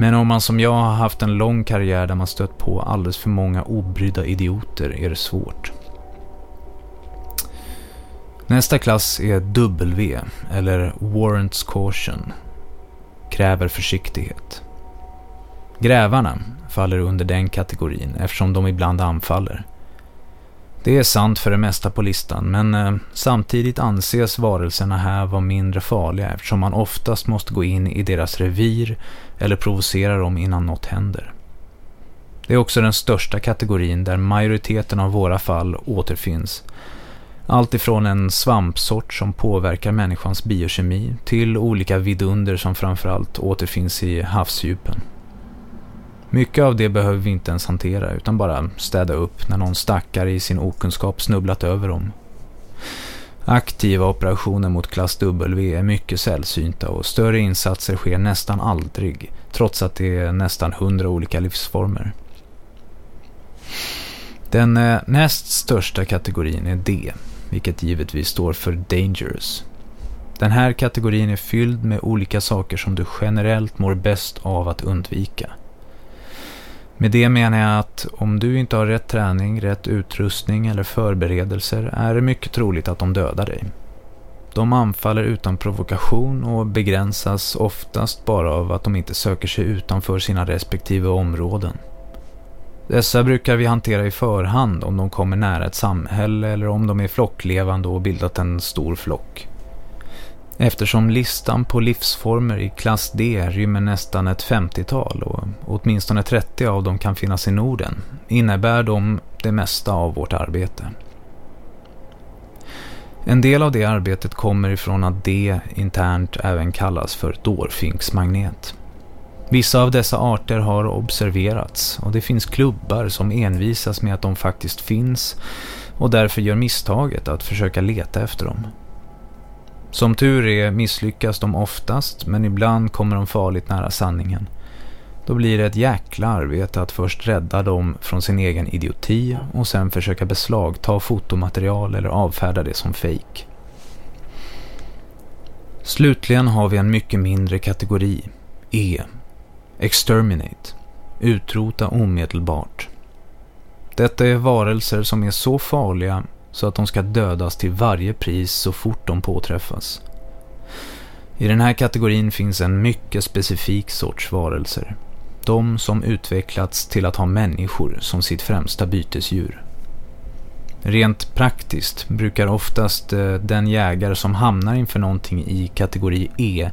Men om man som jag har haft en lång karriär där man stött på alldeles för många obrydda idioter är det svårt. Nästa klass är W, eller Warrants Caution. Kräver försiktighet. Grävarna faller under den kategorin eftersom de ibland anfaller. Det är sant för det mesta på listan men eh, samtidigt anses varelserna här vara mindre farliga eftersom man oftast måste gå in i deras revir eller provocera dem innan något händer. Det är också den största kategorin där majoriteten av våra fall återfinns allt ifrån en svampsort som påverkar människans biokemi till olika vidunder som framförallt återfinns i havsdjupen. Mycket av det behöver vi inte ens hantera utan bara städa upp när någon stackare i sin okunskap snubblat över dem. Aktiva operationer mot klass W är mycket sällsynta och större insatser sker nästan aldrig trots att det är nästan hundra olika livsformer. Den eh, näst största kategorin är D, vilket givetvis står för Dangerous. Den här kategorin är fylld med olika saker som du generellt mår bäst av att undvika. Med det menar jag att om du inte har rätt träning, rätt utrustning eller förberedelser är det mycket troligt att de dödar dig. De anfaller utan provokation och begränsas oftast bara av att de inte söker sig utanför sina respektive områden. Dessa brukar vi hantera i förhand om de kommer nära ett samhälle eller om de är flocklevande och bildat en stor flock. Eftersom listan på livsformer i klass D rymmer nästan ett 50-tal och åtminstone 30 av dem kan finnas i Norden innebär de det mesta av vårt arbete. En del av det arbetet kommer ifrån att D internt även kallas för dårfinksmagnet. Vissa av dessa arter har observerats och det finns klubbar som envisas med att de faktiskt finns och därför gör misstaget att försöka leta efter dem. Som tur är misslyckas de oftast men ibland kommer de farligt nära sanningen. Då blir det ett jäkla arbete att först rädda dem från sin egen idioti och sen försöka beslagta fotomaterial eller avfärda det som fejk. Slutligen har vi en mycket mindre kategori, E. Exterminate. Utrota omedelbart. Detta är varelser som är så farliga så att de ska dödas till varje pris så fort de påträffas. I den här kategorin finns en mycket specifik sorts varelser. De som utvecklats till att ha människor som sitt främsta bytesdjur. Rent praktiskt brukar oftast eh, den jägare som hamnar inför någonting i kategori E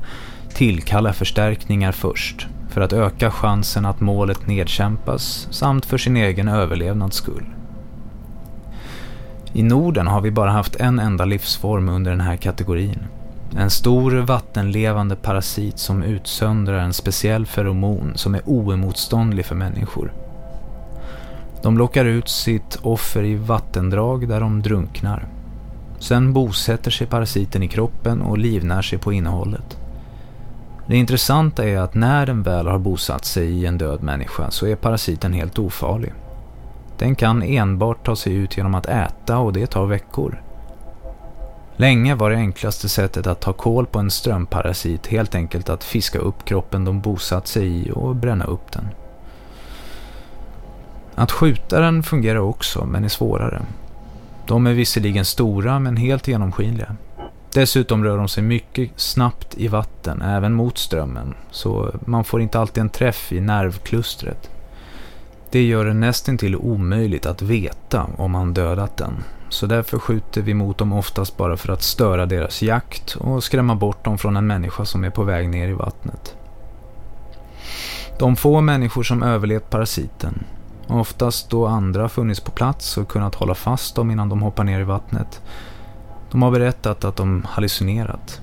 tillkalla förstärkningar först för att öka chansen att målet nedkämpas samt för sin egen överlevnads skull. I Norden har vi bara haft en enda livsform under den här kategorin. En stor vattenlevande parasit som utsöndrar en speciell feromon som är oemotståndlig för människor. De lockar ut sitt offer i vattendrag där de drunknar. Sen bosätter sig parasiten i kroppen och livnär sig på innehållet. Det intressanta är att när den väl har bosatt sig i en död människa så är parasiten helt ofarlig. Den kan enbart ta sig ut genom att äta och det tar veckor. Länge var det enklaste sättet att ta koll på en strömparasit helt enkelt att fiska upp kroppen de bosatt sig i och bränna upp den. Att skjuta den fungerar också men är svårare. De är visserligen stora men helt genomskinliga. Dessutom rör de sig mycket snabbt i vatten, även mot strömmen, så man får inte alltid en träff i nervklustret. Det gör det nästintill omöjligt att veta om man dödat den, så därför skjuter vi mot dem oftast bara för att störa deras jakt och skrämma bort dem från en människa som är på väg ner i vattnet. De få människor som överlevt parasiten, oftast då andra funnits på plats och kunnat hålla fast dem innan de hoppar ner i vattnet, de har berättat att de hallucinerat.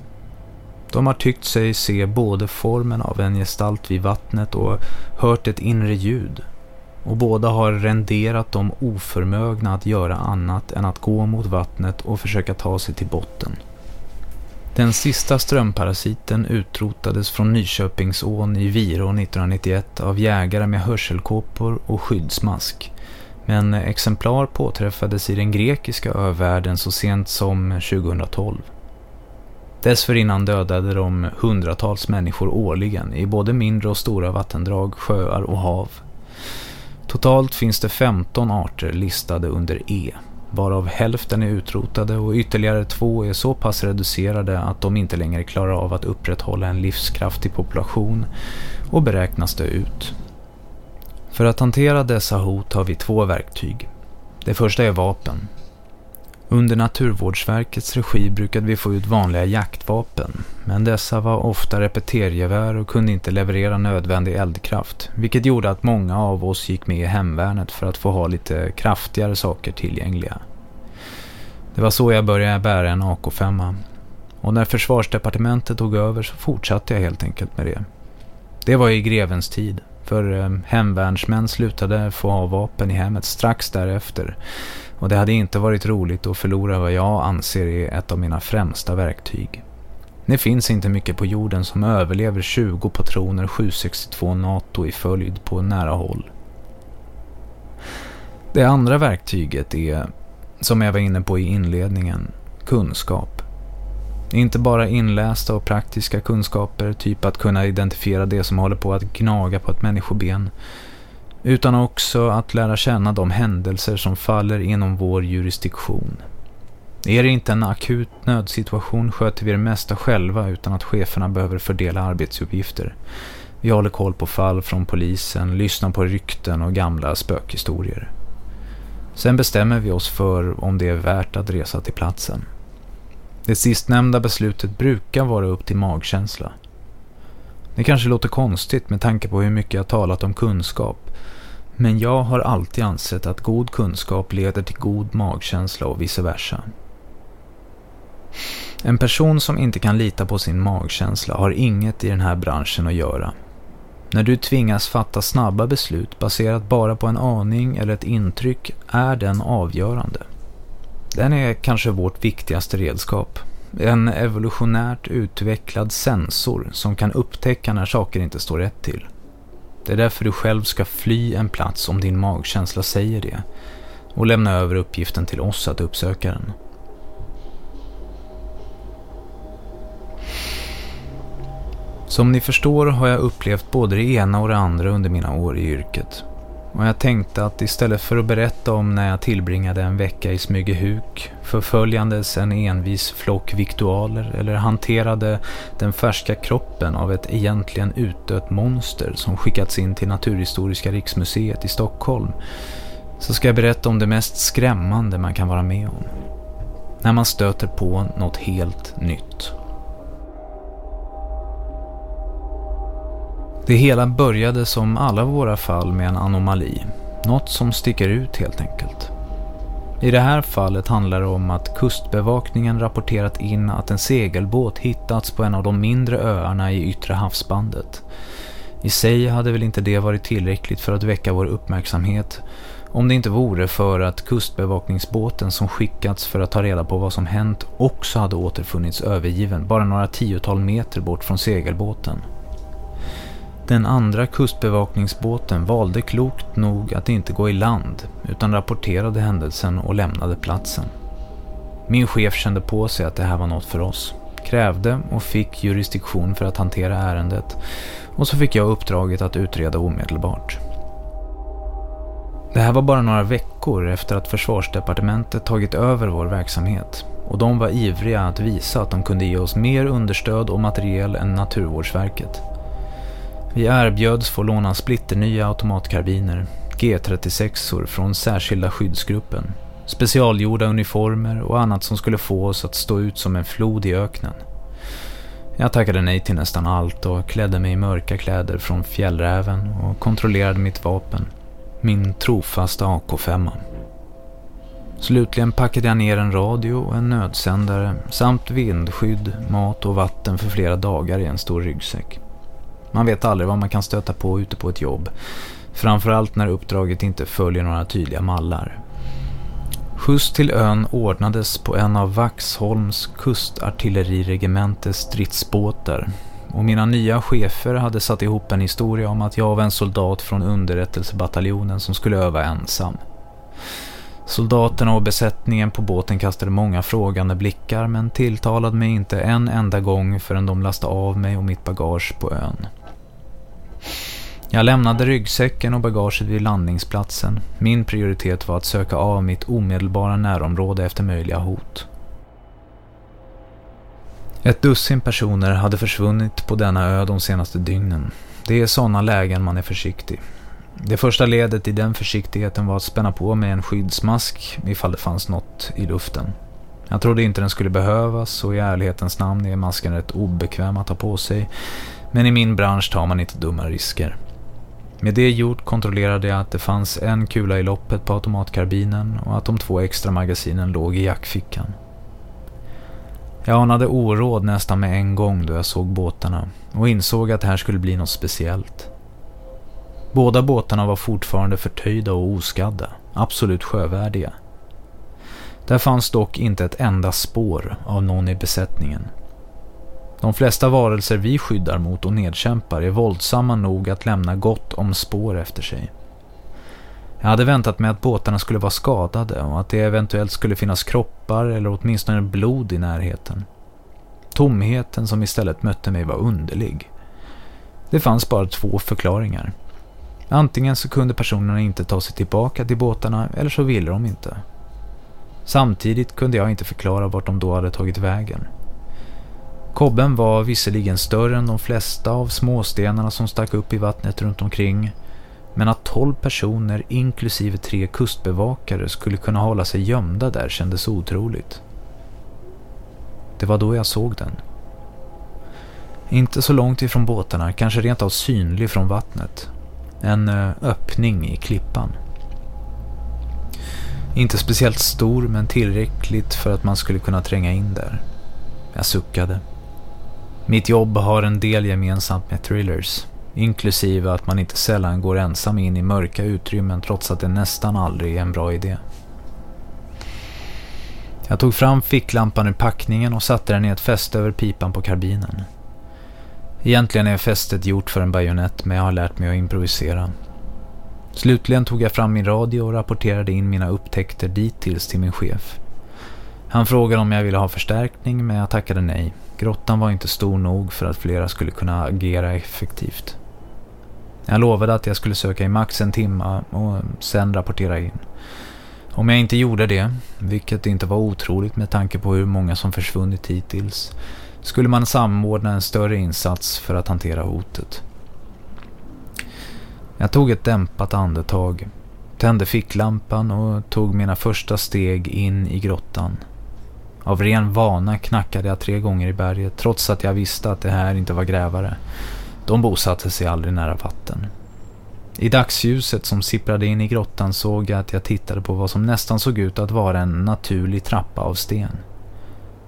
De har tyckt sig se både formen av en gestalt vid vattnet och hört ett inre ljud. Och båda har renderat dem oförmögna att göra annat än att gå mot vattnet och försöka ta sig till botten. Den sista strömparasiten utrotades från Nyköpingsån i Virå 1991 av jägare med hörselkåpor och skyddsmask men exemplar påträffades i den grekiska övärlden så sent som 2012. Dessförinnan dödade de hundratals människor årligen i både mindre och stora vattendrag, sjöar och hav. Totalt finns det 15 arter listade under E, varav hälften är utrotade och ytterligare två är så pass reducerade att de inte längre klarar av att upprätthålla en livskraftig population och beräknas dö ut. För att hantera dessa hot har vi två verktyg. Det första är vapen. Under Naturvårdsverkets regi brukade vi få ut vanliga jaktvapen, men dessa var ofta repetergevär och kunde inte leverera nödvändig eldkraft, vilket gjorde att många av oss gick med i hemvärnet för att få ha lite kraftigare saker tillgängliga. Det var så jag började bära en AK5. Och när försvarsdepartementet tog över så fortsatte jag helt enkelt med det. Det var i grevens tid. För eh, hemvärnsmän slutade få ha vapen i hemmet strax därefter. Och det hade inte varit roligt att förlora vad jag anser är ett av mina främsta verktyg. Det finns inte mycket på jorden som överlever 20 patroner 762 NATO i följd på nära håll. Det andra verktyget är, som jag var inne på i inledningen, kunskap. Inte bara inlästa och praktiska kunskaper, typ att kunna identifiera det som håller på att gnaga på ett människoben. Utan också att lära känna de händelser som faller inom vår jurisdiktion. Är det inte en akut nödsituation sköter vi det mesta själva utan att cheferna behöver fördela arbetsuppgifter. Vi håller koll på fall från polisen, lyssnar på rykten och gamla spökhistorier. Sen bestämmer vi oss för om det är värt att resa till platsen. Det sistnämnda beslutet brukar vara upp till magkänsla. Det kanske låter konstigt med tanke på hur mycket jag talat om kunskap. Men jag har alltid ansett att god kunskap leder till god magkänsla och vice versa. En person som inte kan lita på sin magkänsla har inget i den här branschen att göra. När du tvingas fatta snabba beslut baserat bara på en aning eller ett intryck är den avgörande. Den är kanske vårt viktigaste redskap. En evolutionärt utvecklad sensor som kan upptäcka när saker inte står rätt till. Det är därför du själv ska fly en plats om din magkänsla säger det och lämna över uppgiften till oss att uppsöka den. Som ni förstår har jag upplevt både det ena och det andra under mina år i yrket. Och jag tänkte att istället för att berätta om när jag tillbringade en vecka i Smygehuk, förföljandes en envis flock viktualer eller hanterade den färska kroppen av ett egentligen utdött monster som skickats in till Naturhistoriska riksmuseet i Stockholm, så ska jag berätta om det mest skrämmande man kan vara med om. När man stöter på något helt nytt. Det hela började som alla våra fall med en anomali. Något som sticker ut helt enkelt. I det här fallet handlar det om att kustbevakningen rapporterat in att en segelbåt hittats på en av de mindre öarna i yttre havsbandet. I sig hade väl inte det varit tillräckligt för att väcka vår uppmärksamhet om det inte vore för att kustbevakningsbåten som skickats för att ta reda på vad som hänt också hade återfunnits övergiven bara några tiotal meter bort från segelbåten. Den andra kustbevakningsbåten valde klokt nog att inte gå i land utan rapporterade händelsen och lämnade platsen. Min chef kände på sig att det här var något för oss, krävde och fick jurisdiktion för att hantera ärendet och så fick jag uppdraget att utreda omedelbart. Det här var bara några veckor efter att försvarsdepartementet tagit över vår verksamhet och de var ivriga att visa att de kunde ge oss mer understöd och materiel än Naturvårdsverket. Vi erbjöds få låna splitternya automatkarbiner, G36or från särskilda skyddsgruppen, specialgjorda uniformer och annat som skulle få oss att stå ut som en flod i öknen. Jag tackade nej till nästan allt och klädde mig i mörka kläder från fjällräven och kontrollerade mitt vapen, min trofasta AK5. Slutligen packade jag ner en radio och en nödsändare samt vindskydd, mat och vatten för flera dagar i en stor ryggsäck. Man vet aldrig vad man kan stöta på ute på ett jobb. Framförallt när uppdraget inte följer några tydliga mallar. Skjuts till ön ordnades på en av Vaxholms kustartilleriregementes stridsbåtar och mina nya chefer hade satt ihop en historia om att jag var en soldat från underrättelsebataljonen som skulle öva ensam. Soldaterna och besättningen på båten kastade många frågande blickar men tilltalade mig inte en enda gång förrän de lastade av mig och mitt bagage på ön. Jag lämnade ryggsäcken och bagaget vid landningsplatsen. Min prioritet var att söka av mitt omedelbara närområde efter möjliga hot. Ett dussin personer hade försvunnit på denna ö de senaste dygnen. Det är sådana lägen man är försiktig. Det första ledet i den försiktigheten var att spänna på mig en skyddsmask ifall det fanns något i luften. Jag trodde inte den skulle behövas och i ärlighetens namn är masken rätt obekväm att ha på sig. Men i min bransch tar man inte dumma risker. Med det gjort kontrollerade jag att det fanns en kula i loppet på automatkarbinen och att de två extra magasinen låg i jackfickan. Jag anade oråd nästan med en gång då jag såg båtarna och insåg att det här skulle bli något speciellt. Båda båtarna var fortfarande förtöjda och oskadda, absolut sjövärdiga. Där fanns dock inte ett enda spår av någon i besättningen. De flesta varelser vi skyddar mot och nedkämpar är våldsamma nog att lämna gott om spår efter sig. Jag hade väntat mig att båtarna skulle vara skadade och att det eventuellt skulle finnas kroppar eller åtminstone blod i närheten. Tomheten som istället mötte mig var underlig. Det fanns bara två förklaringar. Antingen så kunde personerna inte ta sig tillbaka till båtarna eller så ville de inte. Samtidigt kunde jag inte förklara vart de då hade tagit vägen. Kobben var visserligen större än de flesta av småstenarna som stack upp i vattnet runt omkring. Men att tolv personer, inklusive tre kustbevakare, skulle kunna hålla sig gömda där kändes otroligt. Det var då jag såg den. Inte så långt ifrån båtarna, kanske rent av synlig från vattnet. En eh, öppning i klippan. Inte speciellt stor men tillräckligt för att man skulle kunna tränga in där. Jag suckade. Mitt jobb har en del gemensamt med thrillers. Inklusive att man inte sällan går ensam in i mörka utrymmen trots att det nästan aldrig är en bra idé. Jag tog fram ficklampan ur packningen och satte den i ett fäste över pipan på karbinen. Egentligen är fästet gjort för en bajonett men jag har lärt mig att improvisera. Slutligen tog jag fram min radio och rapporterade in mina upptäckter dittills till min chef. Han frågade om jag ville ha förstärkning men jag tackade nej. Grottan var inte stor nog för att flera skulle kunna agera effektivt. Jag lovade att jag skulle söka i max en timme och sen rapportera in. Om jag inte gjorde det, vilket inte var otroligt med tanke på hur många som försvunnit hittills, skulle man samordna en större insats för att hantera hotet. Jag tog ett dämpat andetag, tände ficklampan och tog mina första steg in i grottan. Av ren vana knackade jag tre gånger i berget trots att jag visste att det här inte var grävare. De bosatte sig aldrig nära vatten. I dagsljuset som sipprade in i grottan såg jag att jag tittade på vad som nästan såg ut att vara en naturlig trappa av sten.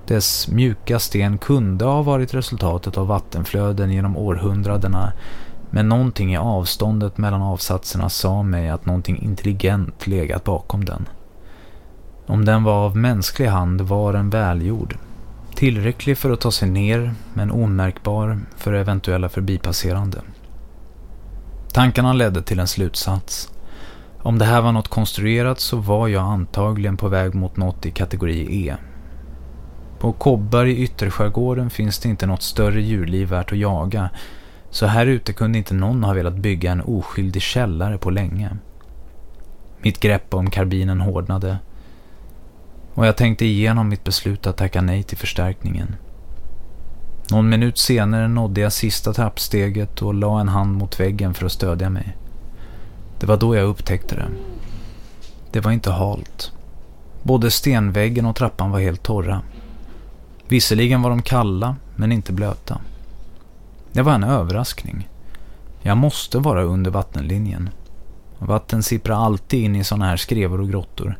Dess mjuka sten kunde ha varit resultatet av vattenflöden genom århundradena men någonting i avståndet mellan avsatserna sa mig att någonting intelligent legat bakom den. Om den var av mänsklig hand var den välgjord. Tillräcklig för att ta sig ner men omärkbar för eventuella förbipasserande. Tankarna ledde till en slutsats. Om det här var något konstruerat så var jag antagligen på väg mot något i kategori E. På Kobbar i ytterskärgården finns det inte något större djurliv värt att jaga så här ute kunde inte någon ha velat bygga en oskyldig källare på länge. Mitt grepp om karbinen hårdnade och jag tänkte igenom mitt beslut att tacka nej till förstärkningen. Någon minut senare nådde jag sista trappsteget och la en hand mot väggen för att stödja mig. Det var då jag upptäckte det. Det var inte halt. Både stenväggen och trappan var helt torra. Visserligen var de kalla, men inte blöta. Det var en överraskning. Jag måste vara under vattenlinjen. Vatten sipprar alltid in i sådana här skrevor och grottor.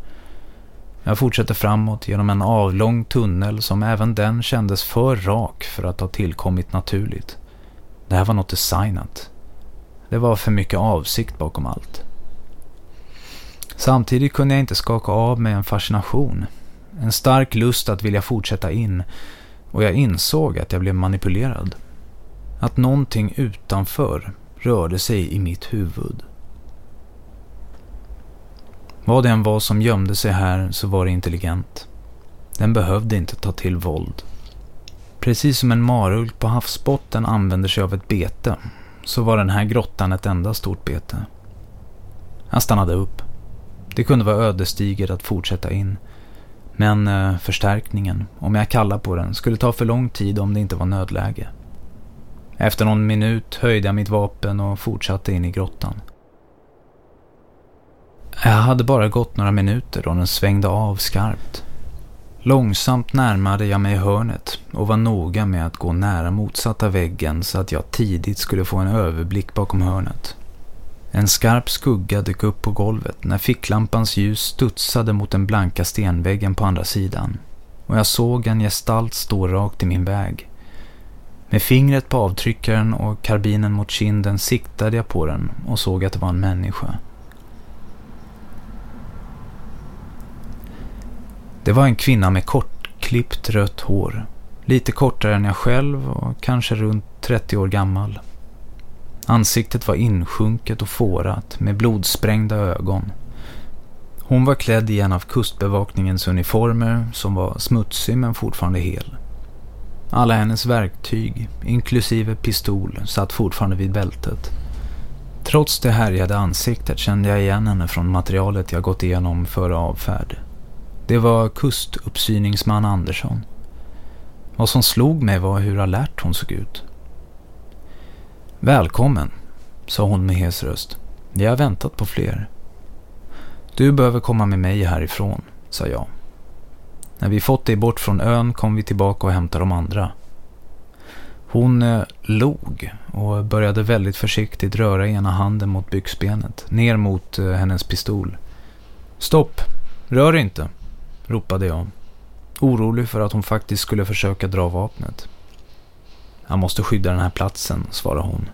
Jag fortsätter framåt genom en avlång tunnel som även den kändes för rak för att ha tillkommit naturligt. Det här var något designat. Det var för mycket avsikt bakom allt. Samtidigt kunde jag inte skaka av mig en fascination. En stark lust att vilja fortsätta in och jag insåg att jag blev manipulerad. Att någonting utanför rörde sig i mitt huvud. Vad det än var som gömde sig här så var det intelligent. Den behövde inte ta till våld. Precis som en marulk på havsbotten använder sig av ett bete så var den här grottan ett enda stort bete. Han stannade upp. Det kunde vara ödesdigert att fortsätta in. Men eh, förstärkningen, om jag kallar på den, skulle ta för lång tid om det inte var nödläge. Efter någon minut höjde jag mitt vapen och fortsatte in i grottan. Jag hade bara gått några minuter då den svängde av skarpt. Långsamt närmade jag mig hörnet och var noga med att gå nära motsatta väggen så att jag tidigt skulle få en överblick bakom hörnet. En skarp skugga dök upp på golvet när ficklampans ljus studsade mot den blanka stenväggen på andra sidan och jag såg en gestalt stå rakt i min väg. Med fingret på avtryckaren och karbinen mot kinden siktade jag på den och såg att det var en människa. Det var en kvinna med kortklippt rött hår. Lite kortare än jag själv och kanske runt 30 år gammal. Ansiktet var insjunket och fårat med blodsprängda ögon. Hon var klädd i en av kustbevakningens uniformer som var smutsig men fortfarande hel. Alla hennes verktyg, inklusive pistol, satt fortfarande vid bältet. Trots det härjade ansiktet kände jag igen henne från materialet jag gått igenom före avfärd. Det var kustuppsyningsman Andersson. Vad som slog mig var hur alert hon såg ut. Välkommen, sa hon med hes röst. Vi har väntat på fler. Du behöver komma med mig härifrån, sa jag. När vi fått dig bort från ön kom vi tillbaka och hämtade de andra. Hon eh, log och började väldigt försiktigt röra ena handen mot byxbenet, ner mot eh, hennes pistol. Stopp, rör inte, ropade jag. Orolig för att hon faktiskt skulle försöka dra vapnet. Jag måste skydda den här platsen, svarade hon.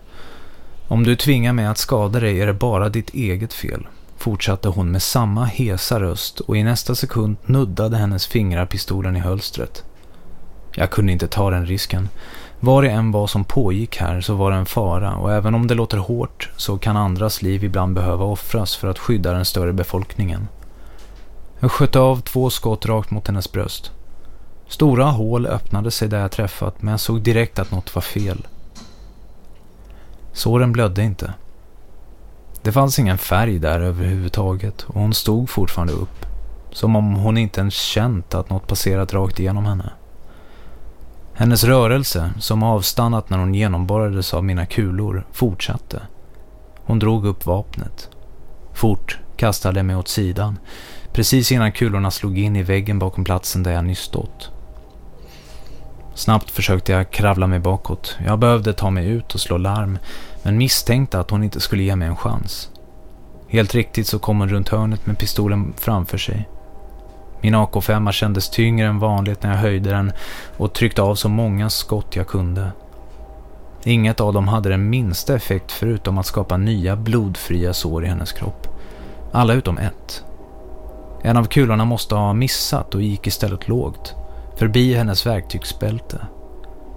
Om du tvingar mig att skada dig är det bara ditt eget fel, fortsatte hon med samma hesa röst och i nästa sekund nuddade hennes fingrar pistolen i hölstret. Jag kunde inte ta den risken. Var det än var som pågick här så var det en fara och även om det låter hårt så kan andras liv ibland behöva offras för att skydda den större befolkningen. Jag sköt av två skott rakt mot hennes bröst. Stora hål öppnade sig där jag träffat men jag såg direkt att något var fel. Såren blödde inte. Det fanns ingen färg där överhuvudtaget och hon stod fortfarande upp. Som om hon inte ens känt att något passerat rakt igenom henne. Hennes rörelse, som avstannat när hon genomborrades av mina kulor, fortsatte. Hon drog upp vapnet. Fort kastade jag mig åt sidan, precis innan kulorna slog in i väggen bakom platsen där jag nyss stått. Snabbt försökte jag kravla mig bakåt. Jag behövde ta mig ut och slå larm, men misstänkte att hon inte skulle ge mig en chans. Helt riktigt så kom hon runt hörnet med pistolen framför sig. Min AK5 kändes tyngre än vanligt när jag höjde den och tryckte av så många skott jag kunde. Inget av dem hade den minsta effekt förutom att skapa nya blodfria sår i hennes kropp. Alla utom ett. En av kulorna måste ha missat och gick istället lågt, förbi hennes verktygsbälte.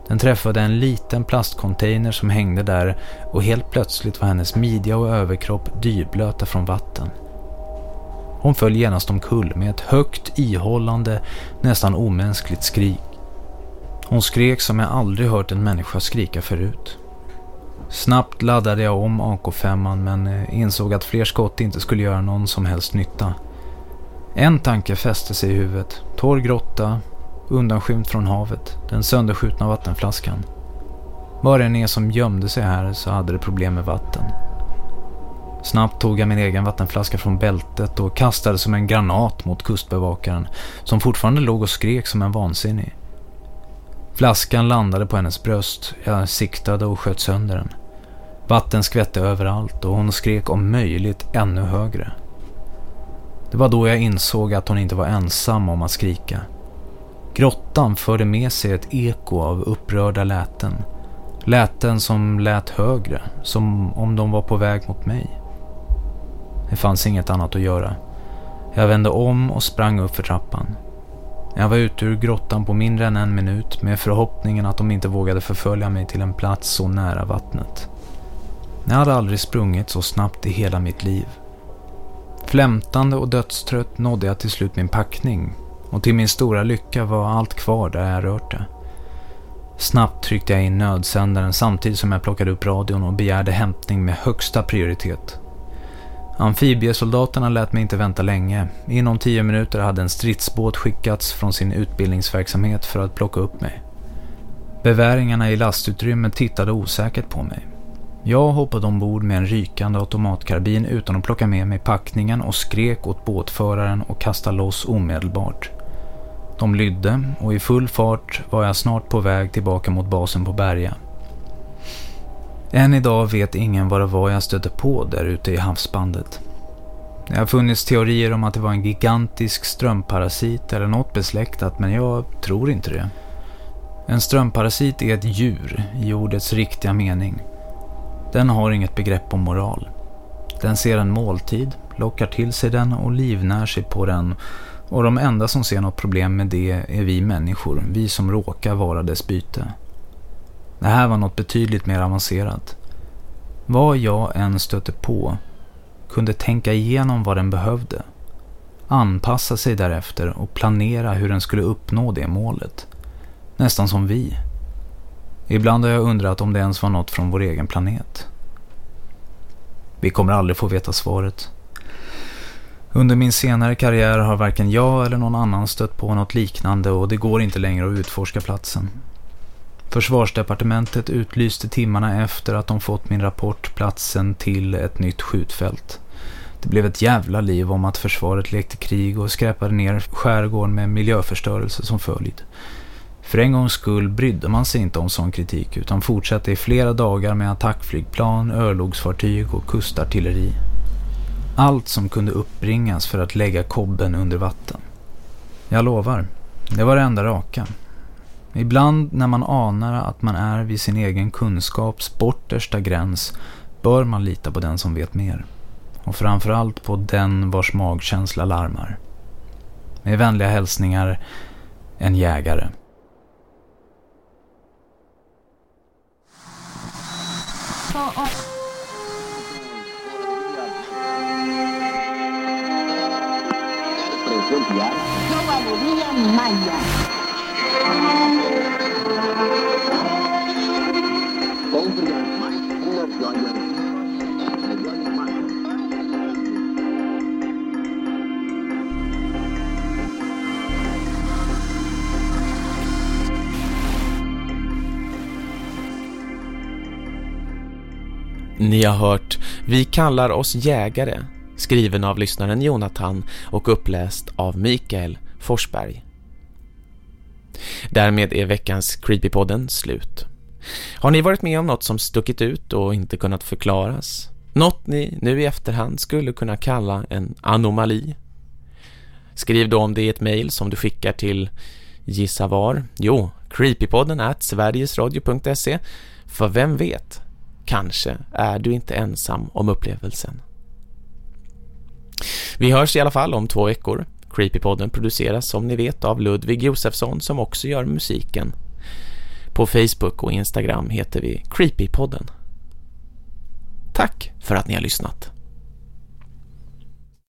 Den träffade en liten plastcontainer som hängde där och helt plötsligt var hennes midja och överkropp dyrblöta från vatten. Hon föll genast omkull med ett högt, ihållande, nästan omänskligt skrik. Hon skrek som jag aldrig hört en människa skrika förut. Snabbt laddade jag om AK5 men eh, insåg att fler skott inte skulle göra någon som helst nytta. En tanke fäste sig i huvudet. Torr grotta, undanskymt från havet, den sönderskjutna vattenflaskan. Var en är som gömde sig här så hade det problem med vatten. Snabbt tog jag min egen vattenflaska från bältet och kastade som en granat mot kustbevakaren som fortfarande låg och skrek som en vansinnig. Flaskan landade på hennes bröst. Jag siktade och sköt sönder den. Vatten skvätte överallt och hon skrek om möjligt ännu högre. Det var då jag insåg att hon inte var ensam om att skrika. Grottan förde med sig ett eko av upprörda läten. Läten som lät högre, som om de var på väg mot mig. Det fanns inget annat att göra. Jag vände om och sprang upp för trappan. Jag var ute ur grottan på mindre än en minut med förhoppningen att de inte vågade förfölja mig till en plats så nära vattnet. Jag hade aldrig sprungit så snabbt i hela mitt liv. Flämtande och dödstrött nådde jag till slut min packning och till min stora lycka var allt kvar där jag rört det. Snabbt tryckte jag in nödsändaren samtidigt som jag plockade upp radion och begärde hämtning med högsta prioritet. Amfibiesoldaterna lät mig inte vänta länge. Inom tio minuter hade en stridsbåt skickats från sin utbildningsverksamhet för att plocka upp mig. Beväringarna i lastutrymmet tittade osäkert på mig. Jag hoppade ombord med en rykande automatkarbin utan att plocka med mig packningen och skrek åt båtföraren och kastade loss omedelbart. De lydde och i full fart var jag snart på väg tillbaka mot basen på Berga. Än idag vet ingen vad det var jag stötte på där ute i havsbandet. Det har funnits teorier om att det var en gigantisk strömparasit eller något besläktat men jag tror inte det. En strömparasit är ett djur i ordets riktiga mening. Den har inget begrepp om moral. Den ser en måltid, lockar till sig den och livnär sig på den och de enda som ser något problem med det är vi människor, vi som råkar vara dess byte. Det här var något betydligt mer avancerat. Vad jag än stötte på kunde tänka igenom vad den behövde. Anpassa sig därefter och planera hur den skulle uppnå det målet. Nästan som vi. Ibland har jag undrat om det ens var något från vår egen planet. Vi kommer aldrig få veta svaret. Under min senare karriär har varken jag eller någon annan stött på något liknande och det går inte längre att utforska platsen. Försvarsdepartementet utlyste timmarna efter att de fått min rapport platsen till ett nytt skjutfält. Det blev ett jävla liv om att försvaret lekte krig och skräpade ner skärgården med miljöförstörelse som följd. För en gångs skull brydde man sig inte om sån kritik utan fortsatte i flera dagar med attackflygplan, örlogsfartyg och kustartilleri. Allt som kunde uppbringas för att lägga kobben under vatten. Jag lovar, det var det enda raka. Ibland när man anar att man är vid sin egen kunskaps bortersta gräns bör man lita på den som vet mer. Och framförallt på den vars magkänsla larmar. Med vänliga hälsningar, en jägare. María, Soba María Maya. Ni har hört Vi kallar oss jägare skriven av lyssnaren Jonathan och uppläst av Mikael Forsberg. Därmed är veckans Creepypodden slut. Har ni varit med om något som stuckit ut och inte kunnat förklaras? Något ni nu i efterhand skulle kunna kalla en anomali? Skriv då om det i ett mejl som du skickar till Gissa var? Jo, creepypodden at sverigesradio.se För vem vet, kanske är du inte ensam om upplevelsen. Vi hörs i alla fall om två veckor. Creepypodden produceras som ni vet av Ludvig Josefsson som också gör musiken. På Facebook och Instagram heter vi Creepypodden. Tack för att ni har lyssnat.